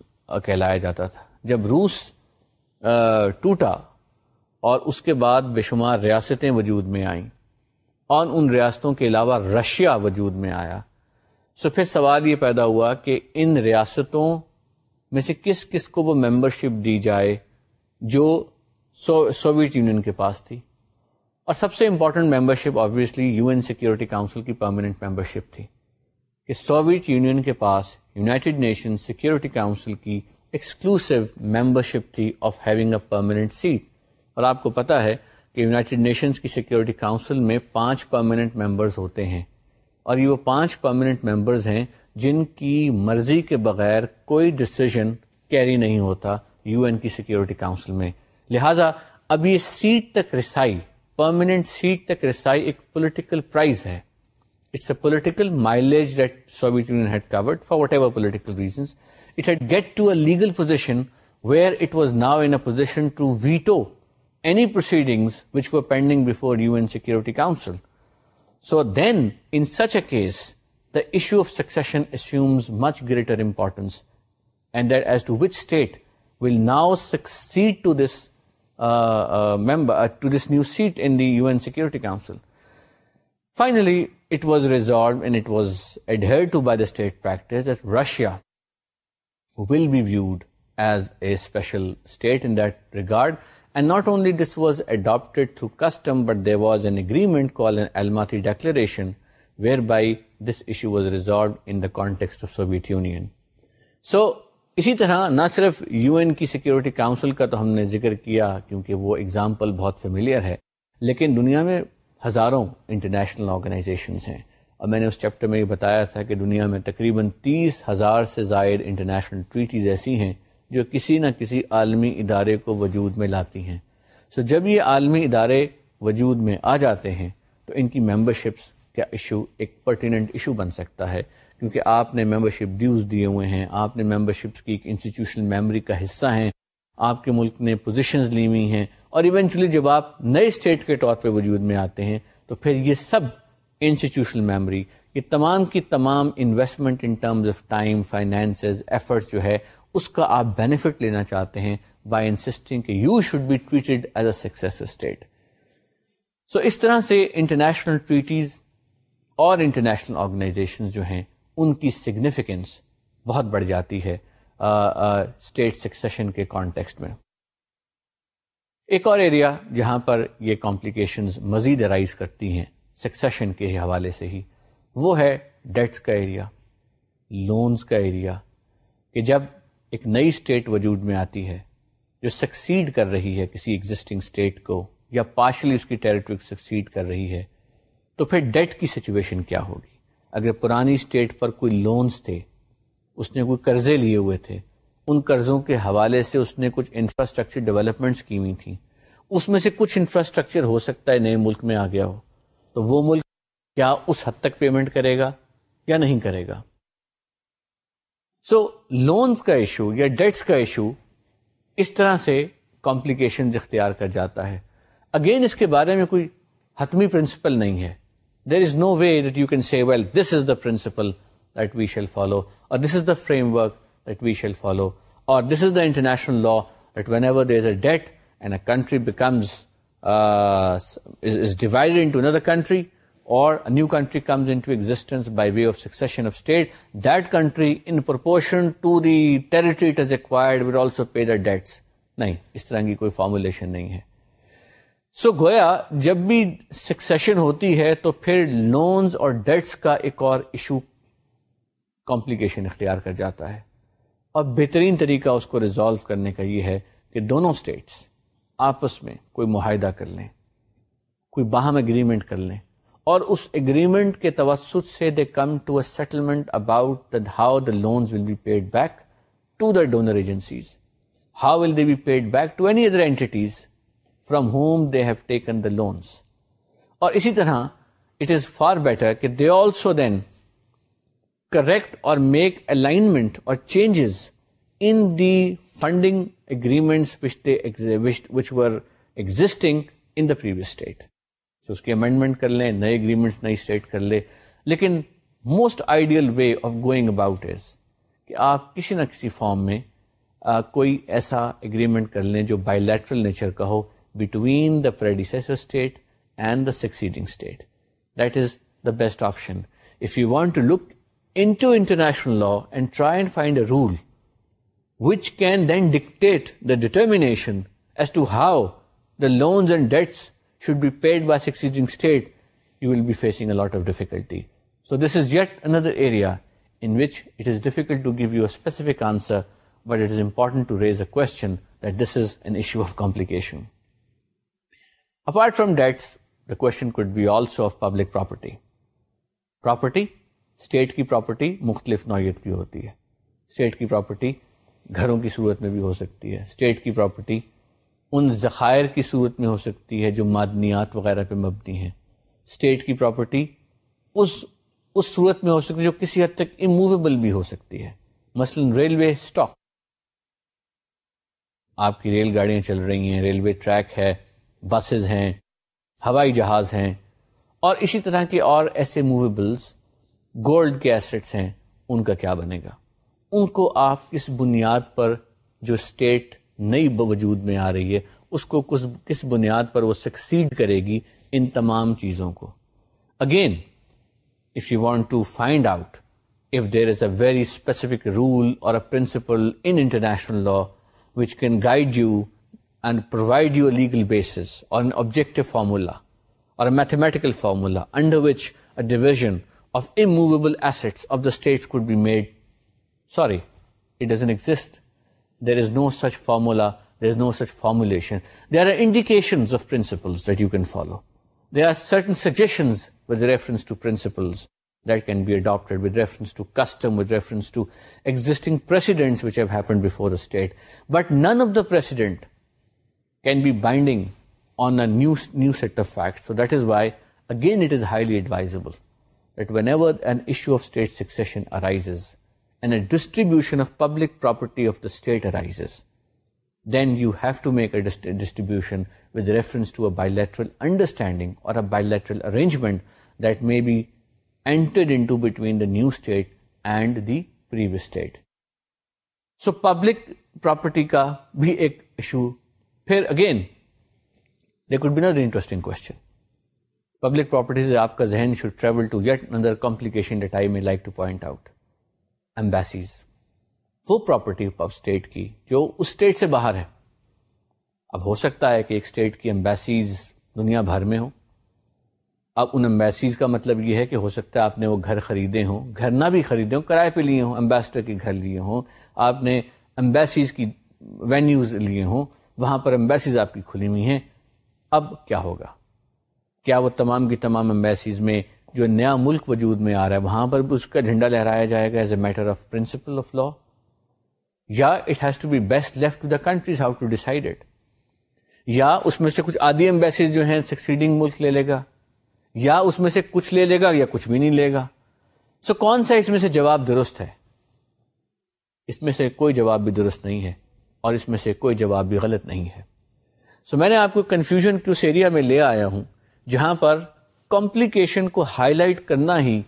کہلایا جاتا تھا جب روس ٹوٹا اور اس کے بعد بے شمار ریاستیں وجود میں آئیں اور ان ریاستوں کے علاوہ رشیا وجود میں آیا سو پھر سوال یہ پیدا ہوا کہ ان ریاستوں میں سے کس کس کو وہ ممبر شپ دی جائے جو سوویٹ یونین کے پاس تھی اور سب سے important membership obviously U N Security Council کی پرماننٹ ممبر شپ تھی کہ سوویٹ یونین کے پاس یونائٹیڈ نیشن سیکورٹی کاؤنسل کی ایکسکلوسو تھی of having a permanent seat اور آپ کو پتا ہے کہ یونائٹڈ نیشنز کی سیکورٹی کاؤنسل میں پانچ پرماننٹ ممبرز ہوتے ہیں اور یہ وہ پانچ پرماننٹ ممبرز ہیں جن کی مرضی کے بغیر کوئی ڈسیزن کیری نہیں ہوتا یو این کی سیکورٹی کاؤنسل میں لہٰذا اب یہ سیٹ تک رسائی پرماننٹ سیٹ تک رسائی ایک پولیٹیکل پرائز ہے it's a political mileage for whatever political reasons ٹ to a legal position where it was now in position to vetoing pending Security Council so then inch as the issue of succession and that is to which state will now succeed seat in U N security Council finally it was resolved Russia will be viewed as a special state in that regard. And not only this was adopted through custom, but there was an agreement called an Almaty Declaration, whereby this issue was resolved in the context of Soviet Union. So, اسی طرح نہ صرف U N کی Security Council کا تو ہم نے ذکر کیا کیونکہ وہ اگزامپل بہت فیملیئر ہے لیکن دنیا میں ہزاروں انٹرنیشنل آرگنائزیشن ہیں اور میں نے اس چیپٹر میں یہ بتایا تھا کہ دنیا میں تقریباً تیس ہزار سے زائد انٹرنیشنل ٹریٹیز ایسی ہیں جو کسی نہ کسی عالمی ادارے کو وجود میں لاتی ہیں سو so جب یہ عالمی ادارے وجود میں آ جاتے ہیں تو ان کی ممبر شپس کا ایشو ایک پرٹیننٹ ایشو بن سکتا ہے کیونکہ آپ نے ممبر شپ ڈیوز دیے ہوئے ہیں آپ نے ممبر شپس کی ایک انسٹیٹیوشنل میموری کا حصہ ہیں آپ کے ملک نے پوزیشنز لی ہوئی ہیں اور ایونچولی جب آپ نئے اسٹیٹ کے طور پہ وجود میں آتے ہیں تو پھر یہ سب انسٹیٹیوشنل میموری یہ تمام کی تمام investment in terms of time finance effort جو ہے اس کا آپ بینیفٹ لینا چاہتے ہیں by existing you should be treated as a state so اس طرح سے انٹرنیشنل ٹریٹیز اور انٹرنیشنل آرگنائزیشن جو ہیں ان کی سگنیفیکینس بہت بڑھ جاتی ہے اسٹیٹ سکسیشن کے کانٹیکسٹ میں ایک اور ایریا جہاں پر یہ کمپلیکیشنز مزید ارائز کرتی ہیں سکسیشن کے حوالے سے ہی وہ ہے ڈیٹس کا ایریا لونز کا ایریا کہ جب ایک نئی اسٹیٹ وجود میں آتی ہے جو سکسیڈ کر رہی ہے کسی ایگزٹنگ اسٹیٹ کو یا پارشلی اس کی ٹریٹری کو سکسیڈ کر رہی ہے تو پھر ڈیٹ کی سچویشن کیا ہوگی اگر پرانی اسٹیٹ پر کوئی لونز تھے اس نے کوئی قرضے لیے ہوئے تھے ان قرضوں کے حوالے سے اس نے کچھ انفراسٹرکچر ڈیولپمنٹس کی ہوئی تھیں اس میں سے کچھ انفراسٹرکچر ہو سکتا ہے نئے ملک میں آ گیا ہو تو وہ ملک کیا اس حد تک پیمنٹ کرے گا یا نہیں کرے گا سو so, لونز کا ایشو یا ڈیٹس کا ایشو اس طرح سے کمپلیکیشنز اختیار کر جاتا ہے اگین اس کے بارے میں کوئی حتمی پرنسپل نہیں ہے there is no way that you can see well this is the principle that we shall follow اور this is the framework that we shall follow اور this is the international law that whenever there is a debt and a country becomes country اور new country comes in existence by way of succession اس طرح کی کوئی formulation نہیں ہے سو گویا جب بھی سکسیشن ہوتی ہے تو پھر لونس اور ڈیٹس کا ایک اور ایشو کمپلیکیشن اختیار کر جاتا ہے اور بہترین طریقہ اس کو ریزالو کرنے کا یہ ہے کہ دونوں اسٹیٹس آپس میں کوئی معاہدہ کر لیں کوئی باہم اگریمنٹ کر لیں اور اس اگریمنٹ کے توسط سے they come to a settlement about how the will be paid back to the donor agencies how will they be paid back to any other entities from whom they have taken the loans اور اسی طرح it is far better کہ they also then correct اور make alignment اور changes in the funding agreement پچتے which were existing in the previous state اس کے amendment کر لیں نئے اگریمنٹ نئی اسٹیٹ کر لیں لیکن most ideal way of going about کہ آپ کسی نہ کسی فارم میں کوئی ایسا اگریمنٹ کر لیں جو بائیو لیٹرل نیچر کا ہو between the pre state and the succeeding state that is the best option if you want to look into international law and try and find a rule which can then dictate the determination as to how the loans and debts should be paid by succeeding difficult to give you a fixed answer but it is important to raise a con issue of complication apart from debt and property state کی property مختلف نوعیت کی ہوتی ہے state کی property گھروں کی صورت میں بھی ہو سکتی ہے اسٹیٹ کی پراپرٹی ان ذخائر کی صورت میں ہو سکتی ہے جو معدنیات وغیرہ پہ مبنی ہیں اسٹیٹ کی پراپرٹی اس اس صورت میں ہو سکتی ہے جو کسی حد تک اموویبل بھی ہو سکتی ہے مثلا ریلوے اسٹاک آپ کی ریل گاڑیاں چل رہی ہیں ریلوے ٹریک ہے بسز ہیں ہوائی جہاز ہیں اور اسی طرح کے اور ایسے موویبلس گولڈ کے ایسٹس ہیں ان کا کیا بنے گا ان کو آپ اس بنیاد پر جو اسٹیٹ نئی وجود میں آ رہی ہے اس کو کس بنیاد پر وہ سکسیڈ کرے گی ان تمام چیزوں کو again if you want to find out if there is a very specific rule اور a principle international law which can guide you and provide you uh legal bases اور فارمولا اور mathematical formula under which a division of immovable asset of the state could be made Sorry, it doesn't exist. There is no such formula, there is no such formulation. There are indications of principles that you can follow. There are certain suggestions with reference to principles that can be adopted, with reference to custom, with reference to existing precedents which have happened before the state. But none of the precedent can be binding on a new set of facts. So that is why, again, it is highly advisable that whenever an issue of state succession arises, distribution of public property of the state arise then you have to make distributional understanding اور new state and the property کا بھی ایک issue fair again دیک بین اری interesting کوبلک properties is آپ کا زین شو travel together complication to point out embassies وہ پراپرٹی آف اسٹیٹ کی جو اس اسٹیٹ سے باہر ہے اب ہو سکتا ہے کہ ایک اسٹیٹ کی ایمبیسیز دنیا بھر میں ہوں اب ان امبیسیز کا مطلب یہ ہے کہ ہو سکتا ہے آپ نے وہ گھر خریدے ہوں گھر نہ بھی خریدے ہوں کرائے پہ لیے ہوں امبیسڈر کے گھر لیے ہوں آپ نے امبیسیز کی وینیوز لیے ہوں وہاں پر امبیسیز آپ کی کھلی ہوئی ہیں اب کیا ہوگا کیا وہ تمام کی تمام امبیسیز میں جو نیا ملک وجود میں آ رہا ہے وہاں پر بھی اس کا جھنڈا لہرایا جائے گا as a matter of of principle law یا it it has to to to be best the countries how decide یا اس میں سے کچھ جو ہیں سکسیڈنگ ملک لے لے گا یا اس میں سے کچھ لے لے گا یا کچھ بھی نہیں لے گا سو کون سا اس میں سے جواب درست ہے اس میں سے کوئی جواب بھی درست نہیں ہے اور اس میں سے کوئی جواب بھی غلط نہیں ہے سو میں نے آپ کو کنفیوژن کے اس ایریا میں لے آیا ہوں جہاں پر کمپلیکیشن کو ہائی لائٹ کرنا ہی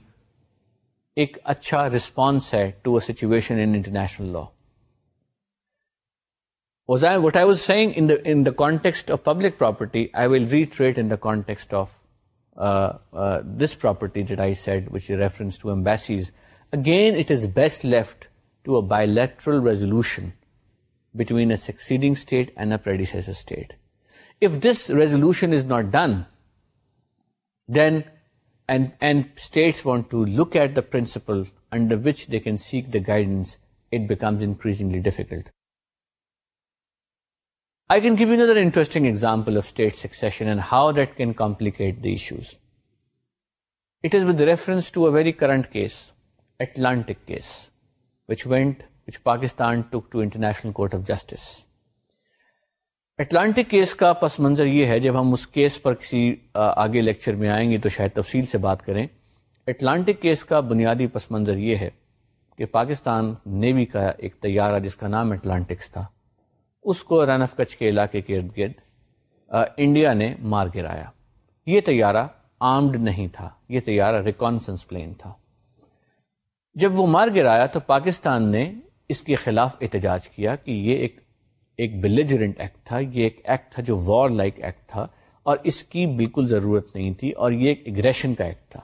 ایک اچھا ریسپانس ہے to a situation international law was I what I in سیگ context of public property I will reiterate context of this property that I said reference to embassies again it is best left to a bilateral resolution between a succeeding state and a state if this resolution is not done guidance becomes increasingly difficult I can give you other interesting how that can complicate is reference case Atlantic case which went which Pakistan Court of Justice Atlantic case کا پس منظر یہ ہے جب ہم اس case پر کسی آگے lecture میں آئیں گے تو شاید تفصیل سے بات کریں اٹلانٹک کیس کا بنیادی پس منظر یہ ہے کہ پاکستان نیوی کا ایک طیارہ جس کا نام اٹلانٹکس تھا اس کو رنف کچھ کے علاقے کے ارد گرد انڈیا نے مار گرایا یہ طیارہ آرمڈ نہیں تھا یہ طیارہ ریکانسنس پلین تھا جب وہ مار گرایا تو پاکستان نے اس کے خلاف احتجاج کیا کہ یہ ایک ایک بلیجرنٹ ایکٹ تھا یہ ایک ایکٹ تھا جو وار لائک ایکٹ تھا اور اس کی بالکل ضرورت نہیں تھی اور یہ ایک اگریشن کا ایکٹ تھا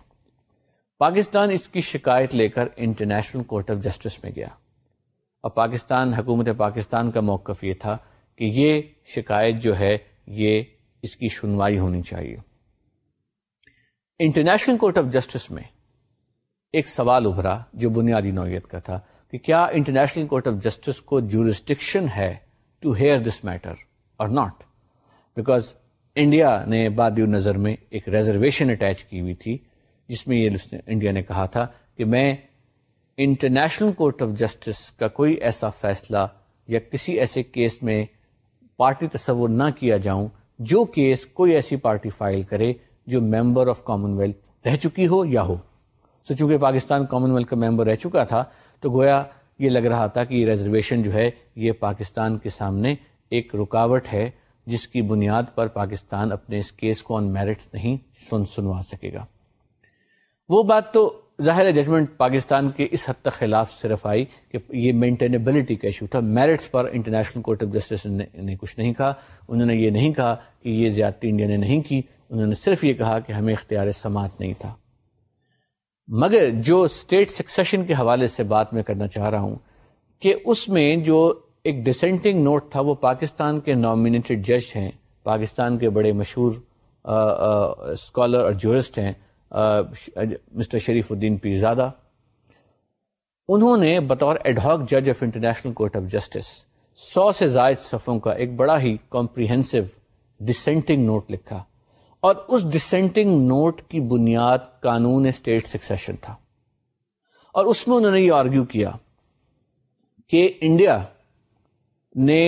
پاکستان اس کی شکایت لے کر انٹرنیشنل کورٹ آف جسٹس میں گیا اور پاکستان پاکستان حکومت کا موقف یہ تھا کہ یہ شکایت جو ہے یہ اس کی سنوائی ہونی چاہیے انٹرنیشنل کورٹ آف جسٹس میں ایک سوال ابھرا جو بنیادی نوعیت کا تھا کہ کیا انٹرنیشنل کورٹ آف جسٹس کو جورسٹکشن ہے ٹو ہیئر دس میٹر اور ناٹ بیکاز انڈیا نے باد نظر میں ایک ریزرویشن اٹیچ کی ہوئی تھی جس میں یہ انڈیا نے کہا تھا کہ میں انٹرنیشنل کورٹ آف جسٹس کا کوئی ایسا فیصلہ یا کسی ایسے کیس میں پارٹی تصور نہ کیا جاؤں جو کیس کوئی ایسی پارٹی فائل کرے جو ممبر آف کامن ویلتھ رہ چکی ہو یا ہو سو so, چونکہ پاکستان کامن ویلتھ کا ممبر رہ چکا تھا تو گویا یہ لگ رہا تھا کہ یہ ریزرویشن جو ہے یہ پاکستان کے سامنے ایک رکاوٹ ہے جس کی بنیاد پر پاکستان اپنے اس کیس کو آن میرٹ نہیں سن سنوا سکے گا وہ بات تو ظاہر ججمنٹ پاکستان کے اس حد تک خلاف صرف آئی کہ یہ مینٹینبلٹی کا ایشو تھا میرٹس پر انٹرنیشنل کورٹ آف جسٹس نے کچھ نہیں کہا انہوں نے یہ نہیں کہا کہ یہ زیادتی انڈیا نے نہیں کی انہوں نے صرف یہ کہا کہ ہمیں اختیار سماعت نہیں تھا مگر جو اسٹیٹ سکسیشن کے حوالے سے بات میں کرنا چاہ رہا ہوں کہ اس میں جو ایک ڈسینٹنگ نوٹ تھا وہ پاکستان کے نامنیٹڈ جج ہیں پاکستان کے بڑے مشہور اسکالر اور جورسٹ ہیں مسٹر شریف الدین پیرزادہ انہوں نے بطور ایڈہاک جج of International Court of Justice سو سے زائد صفوں کا ایک بڑا ہی کمپریہنسو ڈسینٹنگ نوٹ لکھا اور اس ڈسینٹنگ نوٹ کی بنیاد قانون اسٹیٹ سکسیشن تھا اور اس میں انہوں نے یہ آرگیو کیا کہ انڈیا نے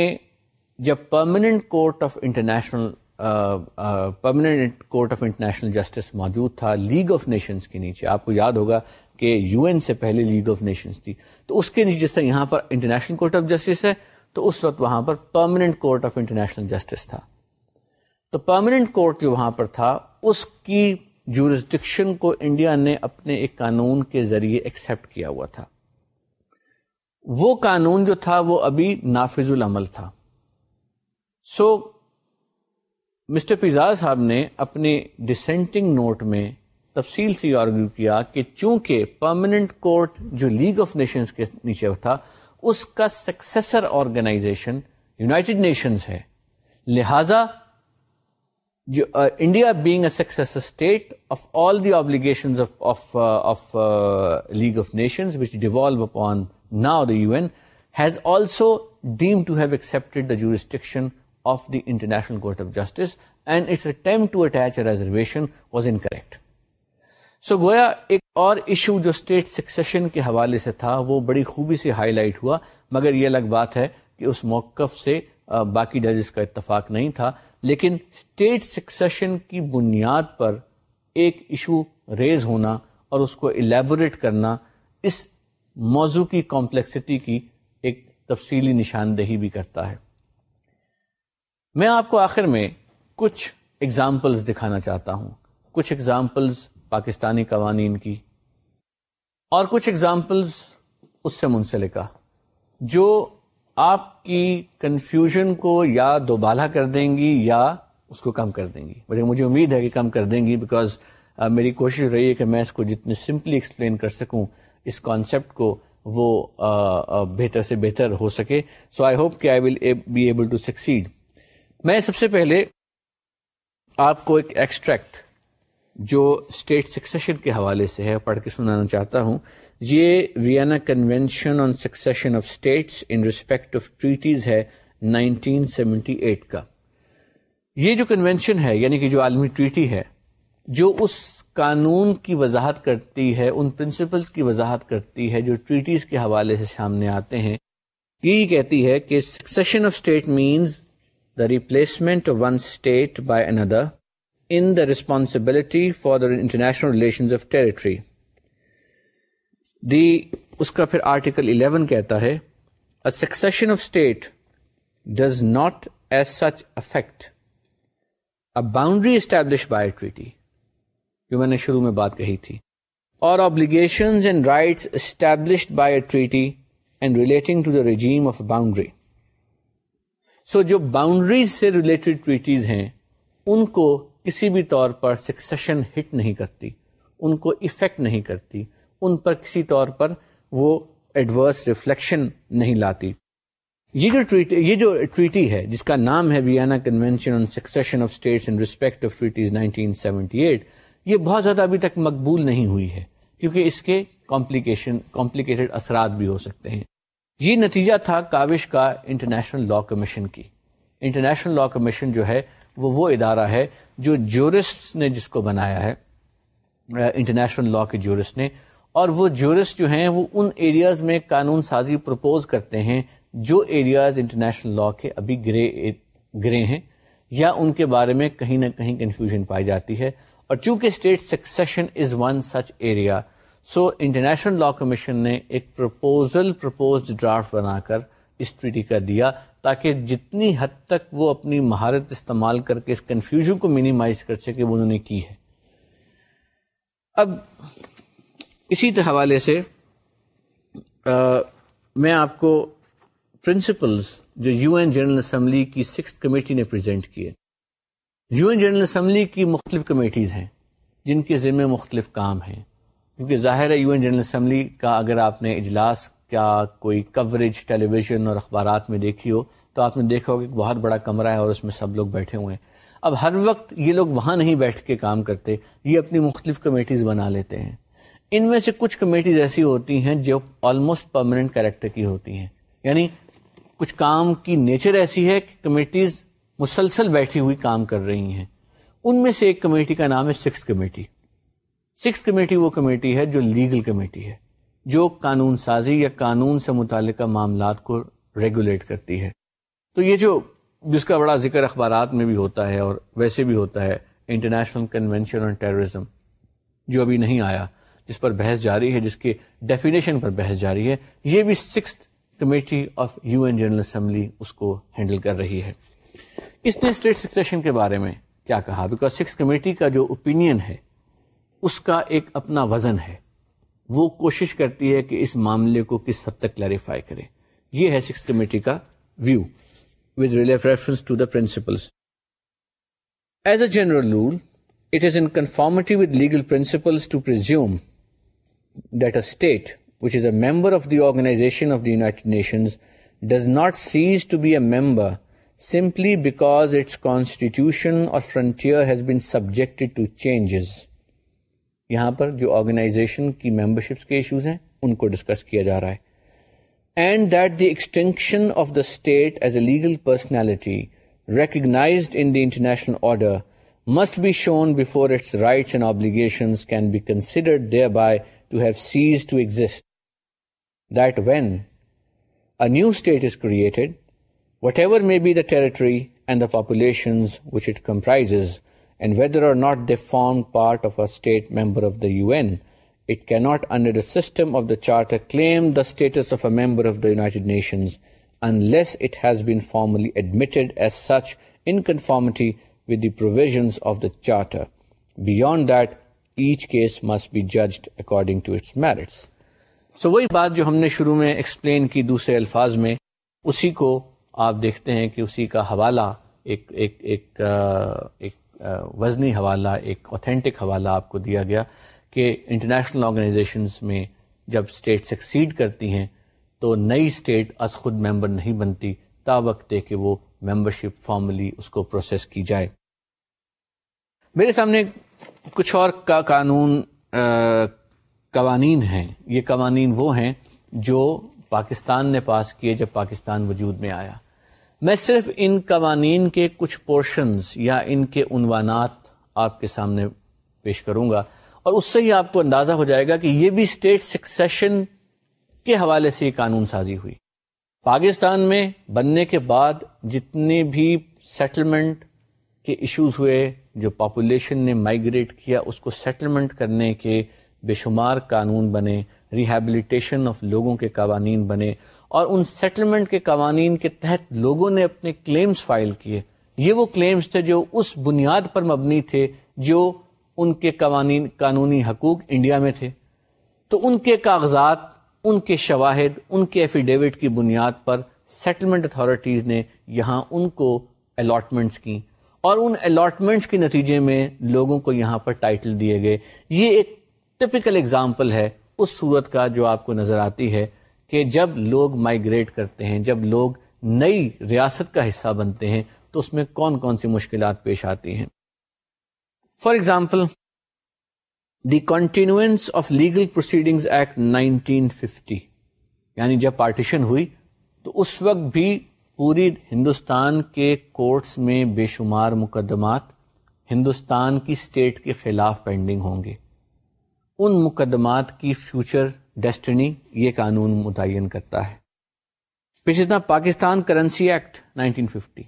جب Permanent Court of International Permanent Court of International Justice موجود تھا لیگ آف نیشنز کے نیچے آپ کو یاد ہوگا کہ یو این سے پہلے لیگ آف نیشنز تھی تو اس کے نیچے جس طرح یہاں پر انٹرنیشنل کورٹ آف جسٹس ہے تو اس وقت وہاں پر Permanent Court of International Justice تھا تو پرماننٹ کورٹ جو وہاں پر تھا اس کی جورسڈکشن کو انڈیا نے اپنے ایک قانون کے ذریعے ایکسپٹ کیا ہوا تھا وہ قانون جو تھا وہ ابھی نافذ العمل تھا سو مسٹر صاحب نے اپنے ڈسینٹنگ نوٹ میں تفصیل سے آرگیو کیا کہ چونکہ پرماننٹ کورٹ جو لیگ آف نیشنز کے نیچے تھا اس کا سکسیسر آرگنائزیشن یوناٹیڈ نیشنز ہے لہذا India being a successor state of all the obligation League of Nations which devolve upon now the U N has also deemed to have accepted the jurisdiction of the International Court of Justice and its to attach reservation was incorrect so گویا ایک اور issue جو state succession کے حوالے سے تھا وہ بڑی خوبی سے ہائی لائٹ ہوا مگر یہ الگ بات ہے کہ اس موقف سے باقی ججز کا اتفاق نہیں تھا لیکن اسٹیٹ سکسیشن کی بنیاد پر ایک ایشو ریز ہونا اور اس کو الیبوریٹ کرنا اس موضوع کی کمپلیکسٹی کی ایک تفصیلی نشاندہی بھی کرتا ہے میں آپ کو آخر میں کچھ ایگزامپلز دکھانا چاہتا ہوں کچھ ایگزامپلز پاکستانی قوانین کی اور کچھ ایگزامپلز اس سے منسلکہ جو آپ کی کنفیوژن کو یا دوبالا کر دیں گی یا اس کو کم کر دیں گی مجھے امید ہے کہ کم کر دیں گی بیکاز میری کوشش رہی ہے کہ میں اس کو جتنی سمپلی ایکسپلین کر سکوں اس کانسیپٹ کو وہ بہتر سے بہتر ہو سکے سو آئی ہوپ کہ I will be able to succeed میں سب سے پہلے آپ کو ایک ایکسٹریکٹ جو اسٹیٹ سکسیشن کے حوالے سے ہے پڑھ کے سنانا چاہتا ہوں یہ Vienna convention on succession of states in respect of treaties ہے نائنٹین سیونٹی ایٹ کا یہ جو کنوینشن ہے یعنی کہ جو عالمی ٹریٹی ہے جو اس قانون کی وضاحت کرتی ہے ان پرنسپلز کی وضاحت کرتی ہے جو ٹریٹیز کے حوالے سے سامنے آتے ہیں یہ کہتی ہے کہ succession of state means the replacement of one state by another in the responsibility for the international relation of territory the اس کا پھر آرٹیکل 11 کہتا ہے succession of state does not as such affect a boundary established by treaty جو میں نے شروع میں بات کہی تھی اور and and rights by relating to the regime of boundary so جو باؤنڈریز سے ریلیٹڈ ٹویٹیز ہیں ان کو کسی بھی طور پر سکسیشن ہٹ نہیں کرتی ان کو افیکٹ نہیں کرتی ان پر کسی طور پر وہ ایڈورس ریفلیکشن نہیں لاتی یہ جو ٹویٹی ہے جس کا نام ہے Vienna on succession of of states in respect یہ بہت زیادہ ابھی تک مقبول نہیں ہوئی ہے کیونکہ اس کے کمپلیکیشن کمپلیکیٹڈ اثرات بھی ہو سکتے ہیں یہ نتیجہ تھا کاوش کا انٹرنیشنل لا کمیشن کی انٹرنیشنل لا کمیشن جو ہے وہ وہ ادارہ ہے جو جورسٹ نے جس کو بنایا ہے انٹرنیشنل لا کے جورسٹ نے اور وہ جورسٹ جو ہیں وہ ان ایریاز میں قانون سازی پرپوز کرتے ہیں جو ایریاز انٹرنیشنل لا کے ابھی گرے گرے ہیں یا ان کے بارے میں کہیں نہ کہیں کنفیوژن پائی جاتی ہے اور چونکہ state succession is one such area so International Law Commission نے ایک پرپوزل ڈرافٹ بنا کر اس ٹریٹی کا دیا تاکہ جتنی حد تک وہ اپنی مہارت استعمال کر کے اس کنفیوژن کو مینیمائز کر سکے وہ انہوں نے کی ہے اب اسی حوالے سے میں آپ کو پرنسپلز جو یو این جنرل اسمبلی کی سکس کمیٹی نے پریزنٹ کیے یو این جنرل اسمبلی کی مختلف کمیٹیز ہیں جن کے ذمے مختلف کام ہیں کیونکہ ظاہر ہے یو این جنرل اسمبلی کا اگر آپ نے اجلاس کا کوئی کوریج ٹیلی ویژن اور اخبارات میں دیکھی ہو تو آپ نے دیکھا ہوگا بہت بڑا کمرہ ہے اور اس میں سب لوگ بیٹھے ہوئے ہیں اب ہر وقت یہ لوگ وہاں نہیں بیٹھ کے کام کرتے یہ اپنی مختلف کمیٹیز بنا لیتے ہیں ان میں سے کچھ کمیٹیز ایسی ہوتی ہیں جو آلموسٹ پرماننٹ کریکٹر کی ہوتی ہیں یعنی کچھ کام کی نیچر ایسی ہے کہ کمیٹیز مسلسل بیٹھی ہوئی کام کر رہی ہیں ان میں سے ایک کمیٹی کا نام ہے سکس کمیٹی سکس کمیٹی وہ کمیٹی ہے جو لیگل کمیٹی ہے جو قانون سازی یا قانون سے متعلقہ معاملات کو ریگولیٹ کرتی ہے تو یہ جو جس کا بڑا ذکر اخبارات میں بھی ہوتا ہے اور ویسے بھی ہوتا ہے انٹرنیشنل کنوینشن آن ٹیررزم جو ابھی نہیں آیا جس پر بحث جاری ہے جس کے ڈیفینیشن پر بحث جاری ہے یہ بھی six committee of U N General Assembly اس کو ہینڈل کر رہی ہے اس نے اسٹیٹ سکسیشن کے بارے میں کیا کہا بیکاز سکس کمیٹی کا جو اپینین ہے اس کا ایک اپنا وزن ہے وہ کوشش کرتی ہے کہ اس معاملے کو کس حد تک کلیریفائی کرے یہ ہے سکس کمیٹی کا view with reference to the principles as a general rule it is in conformity with legal principles to presume state be a member of the its Nations does not cease to be a simply یہاں اور جو organization کی memberships کے issues ہیں ان کو discuss کیا جا رہا ہے and that the extinction of the state as a legal personality recognise international order must be shown before its rights and obligation can be considered there by to have ceased to exist, that when a new state is created, whatever may be the territory and the populations which it comprises, and whether or not they form part of a state member of the UN, it cannot, under the system of the Charter, claim the status of a member of the United Nations unless it has been formally admitted as such in conformity with the provisions of the Charter. Beyond that, each case must be judged according to its merits so وہی بات جو ہم نے شروع میں explain کی دوسرے الفاظ میں اسی کو آپ دیکھتے ہیں کہ اسی کا حوالہ ایک ایک ایک ایک وزنی حوالہ ایک اوتھینٹک حوالہ آپ کو دیا گیا کہ انٹرنیشنل آرگنائزیشنس میں جب اسٹیٹ سکسیڈ کرتی ہیں تو نئی اسٹیٹ از خود ممبر نہیں بنتی تا وقت ہے کہ وہ ممبر شپ فارملی اس کو پروسیس کی جائے میرے سامنے کچھ اور کا قانون قوانین ہیں یہ قوانین وہ ہیں جو پاکستان نے پاس کیے جب پاکستان وجود میں آیا میں صرف ان قوانین کے کچھ پورشنز یا ان کے عنوانات آپ کے سامنے پیش کروں گا اور اس سے ہی آپ کو اندازہ ہو جائے گا کہ یہ بھی اسٹیٹ سکسیشن کے حوالے سے یہ قانون سازی ہوئی پاکستان میں بننے کے بعد جتنے بھی سیٹلمنٹ کے ایشوز ہوئے جو پاپولیشن نے مائگریٹ کیا اس کو سیٹلمنٹ کرنے کے بے شمار قانون بنے ریہیبلیٹیشن آف لوگوں کے قوانین بنے اور ان سیٹلمنٹ کے قوانین کے تحت لوگوں نے اپنے کلیمز فائل کیے یہ وہ کلیمز تھے جو اس بنیاد پر مبنی تھے جو ان کے قوانین قانونی حقوق انڈیا میں تھے تو ان کے کاغذات ان کے شواہد ان کے ایفیڈیوٹ کی بنیاد پر سیٹلمنٹ اتھارٹیز نے یہاں ان کو الاٹمنٹس کیں اور ان الاٹمنٹس کے نتیجے میں لوگوں کو یہاں پر ٹائٹل دیے گئے یہ ایک ٹپیکل اگزامپل ہے اس صورت کا جو آپ کو نظر آتی ہے کہ جب لوگ مائگریٹ کرتے ہیں جب لوگ نئی ریاست کا حصہ بنتے ہیں تو اس میں کون کون سی مشکلات پیش آتی ہیں for example the continuance of legal proceedings act nineteen fifty یعنی جب پارٹیشن ہوئی تو اس وقت بھی پوری ہندوستان کے کورٹس میں بے شمار مقدمات ہندوستان کی اسٹیٹ کے خلاف پینڈنگ ہوں گے ان مقدمات کی فیوچر ڈیسٹنی یہ قانون متعین کرتا ہے پیچھے پاکستان کرنسی ایکٹ 1950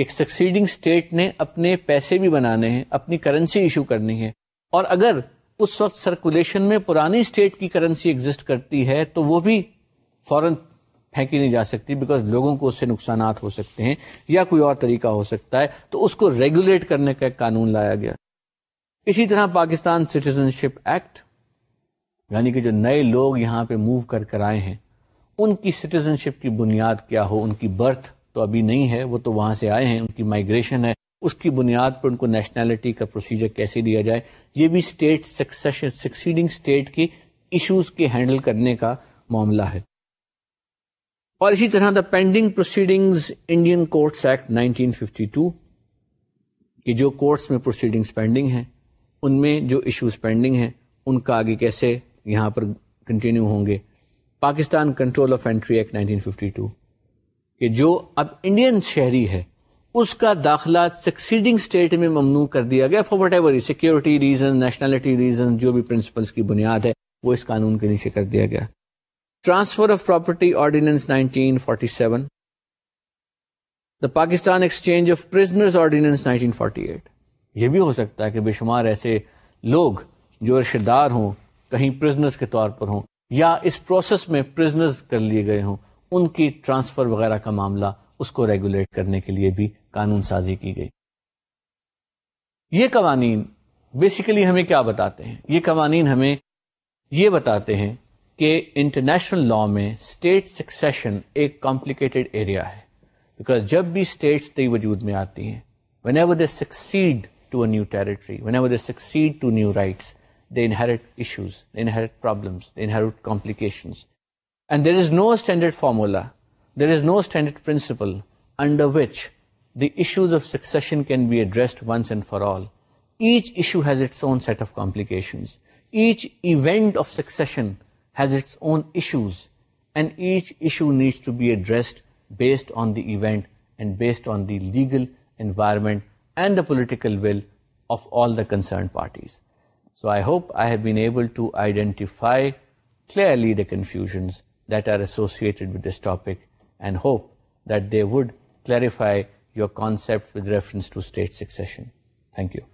ایک سکسیڈنگ اسٹیٹ نے اپنے پیسے بھی بنانے ہیں اپنی کرنسی ایشو کرنی ہے اور اگر اس وقت سرکولیشن میں پرانی اسٹیٹ کی کرنسی ایگزٹ کرتی ہے تو وہ بھی فورن پھینکی نہیں جا سکتی بیکاز لوگوں کو اس سے نقصانات ہو سکتے ہیں یا کوئی اور طریقہ ہو سکتا ہے تو اس کو ریگولیٹ کرنے کا ایک قانون لایا گیا اسی طرح پاکستان سٹیزن شپ ایکٹ یعنی کہ جو نئے لوگ یہاں پہ موو کر کر آئے ہیں ان کی سٹیزن شپ کی بنیاد کیا ہو ان کی برتھ تو ابھی نہیں ہے وہ تو وہاں سے آئے ہیں ان کی مائگریشن ہے اس کی بنیاد پر ان کو نیشنلٹی کا پروسیجر کیسے لیا جائے یہ بھی اسٹیٹ سکسیڈنگ اسٹیٹ کی ایشوز کے ہینڈل کرنے کا معاملہ ہے اور اسی طرح the pending proceedings Indian courts act nineteen fifty two courts میں پروسیڈنگز پینڈنگ ہیں ان میں جو ایشوز پینڈنگ ہیں ان کا آگے کیسے یہاں پر کنٹینیو ہوں گے Pakistan control of entry act nineteen fifty two کہ جو اب انڈین شہری ہے اس کا داخلہ سکسیڈنگ اسٹیٹ میں ممنوع کر دیا گیا for whatever security reason nationality reason جو بھی پرنسپلس کی بنیاد ہے وہ اس قانون کے نیچے کر دیا گیا transfer of property ordinance nineteen forty seven the Pakistan exchange of prisoners ordinance nineteen forty eight یہ بھی ہو سکتا ہے کہ بے شمار ایسے لوگ جو رشتے دار ہوں کہیں پرزنرز کے طور پر ہوں یا اس پروسیس میں پرزنرز کر لیے گئے ہوں ان کی ٹرانسفر وغیرہ کا معاملہ اس کو ریگولیٹ کرنے کے لیے بھی قانون سازی کی گئی یہ قوانین بیسیکلی ہمیں کیا بتاتے ہیں یہ قوانین ہمیں یہ بتاتے ہیں کہ انٹرنیشنل لا میں اسٹیٹ سکسیشن ایک کمپلیکیٹڈ ایریا ہے بیکاز جب بھی اسٹیٹس نئی وجود میں آتی ہیں whenever they succeed to a new territory whenever they succeed to new rights they inherit issues they inherit problems they inherit complications and there is no standard formula there is no standard principle under which the issues of succession can be addressed once and for all each issue has its own set of complications each event of succession has its own issues, and each issue needs to be addressed based on the event and based on the legal environment and the political will of all the concerned parties. So I hope I have been able to identify clearly the confusions that are associated with this topic, and hope that they would clarify your concept with reference to state succession. Thank you.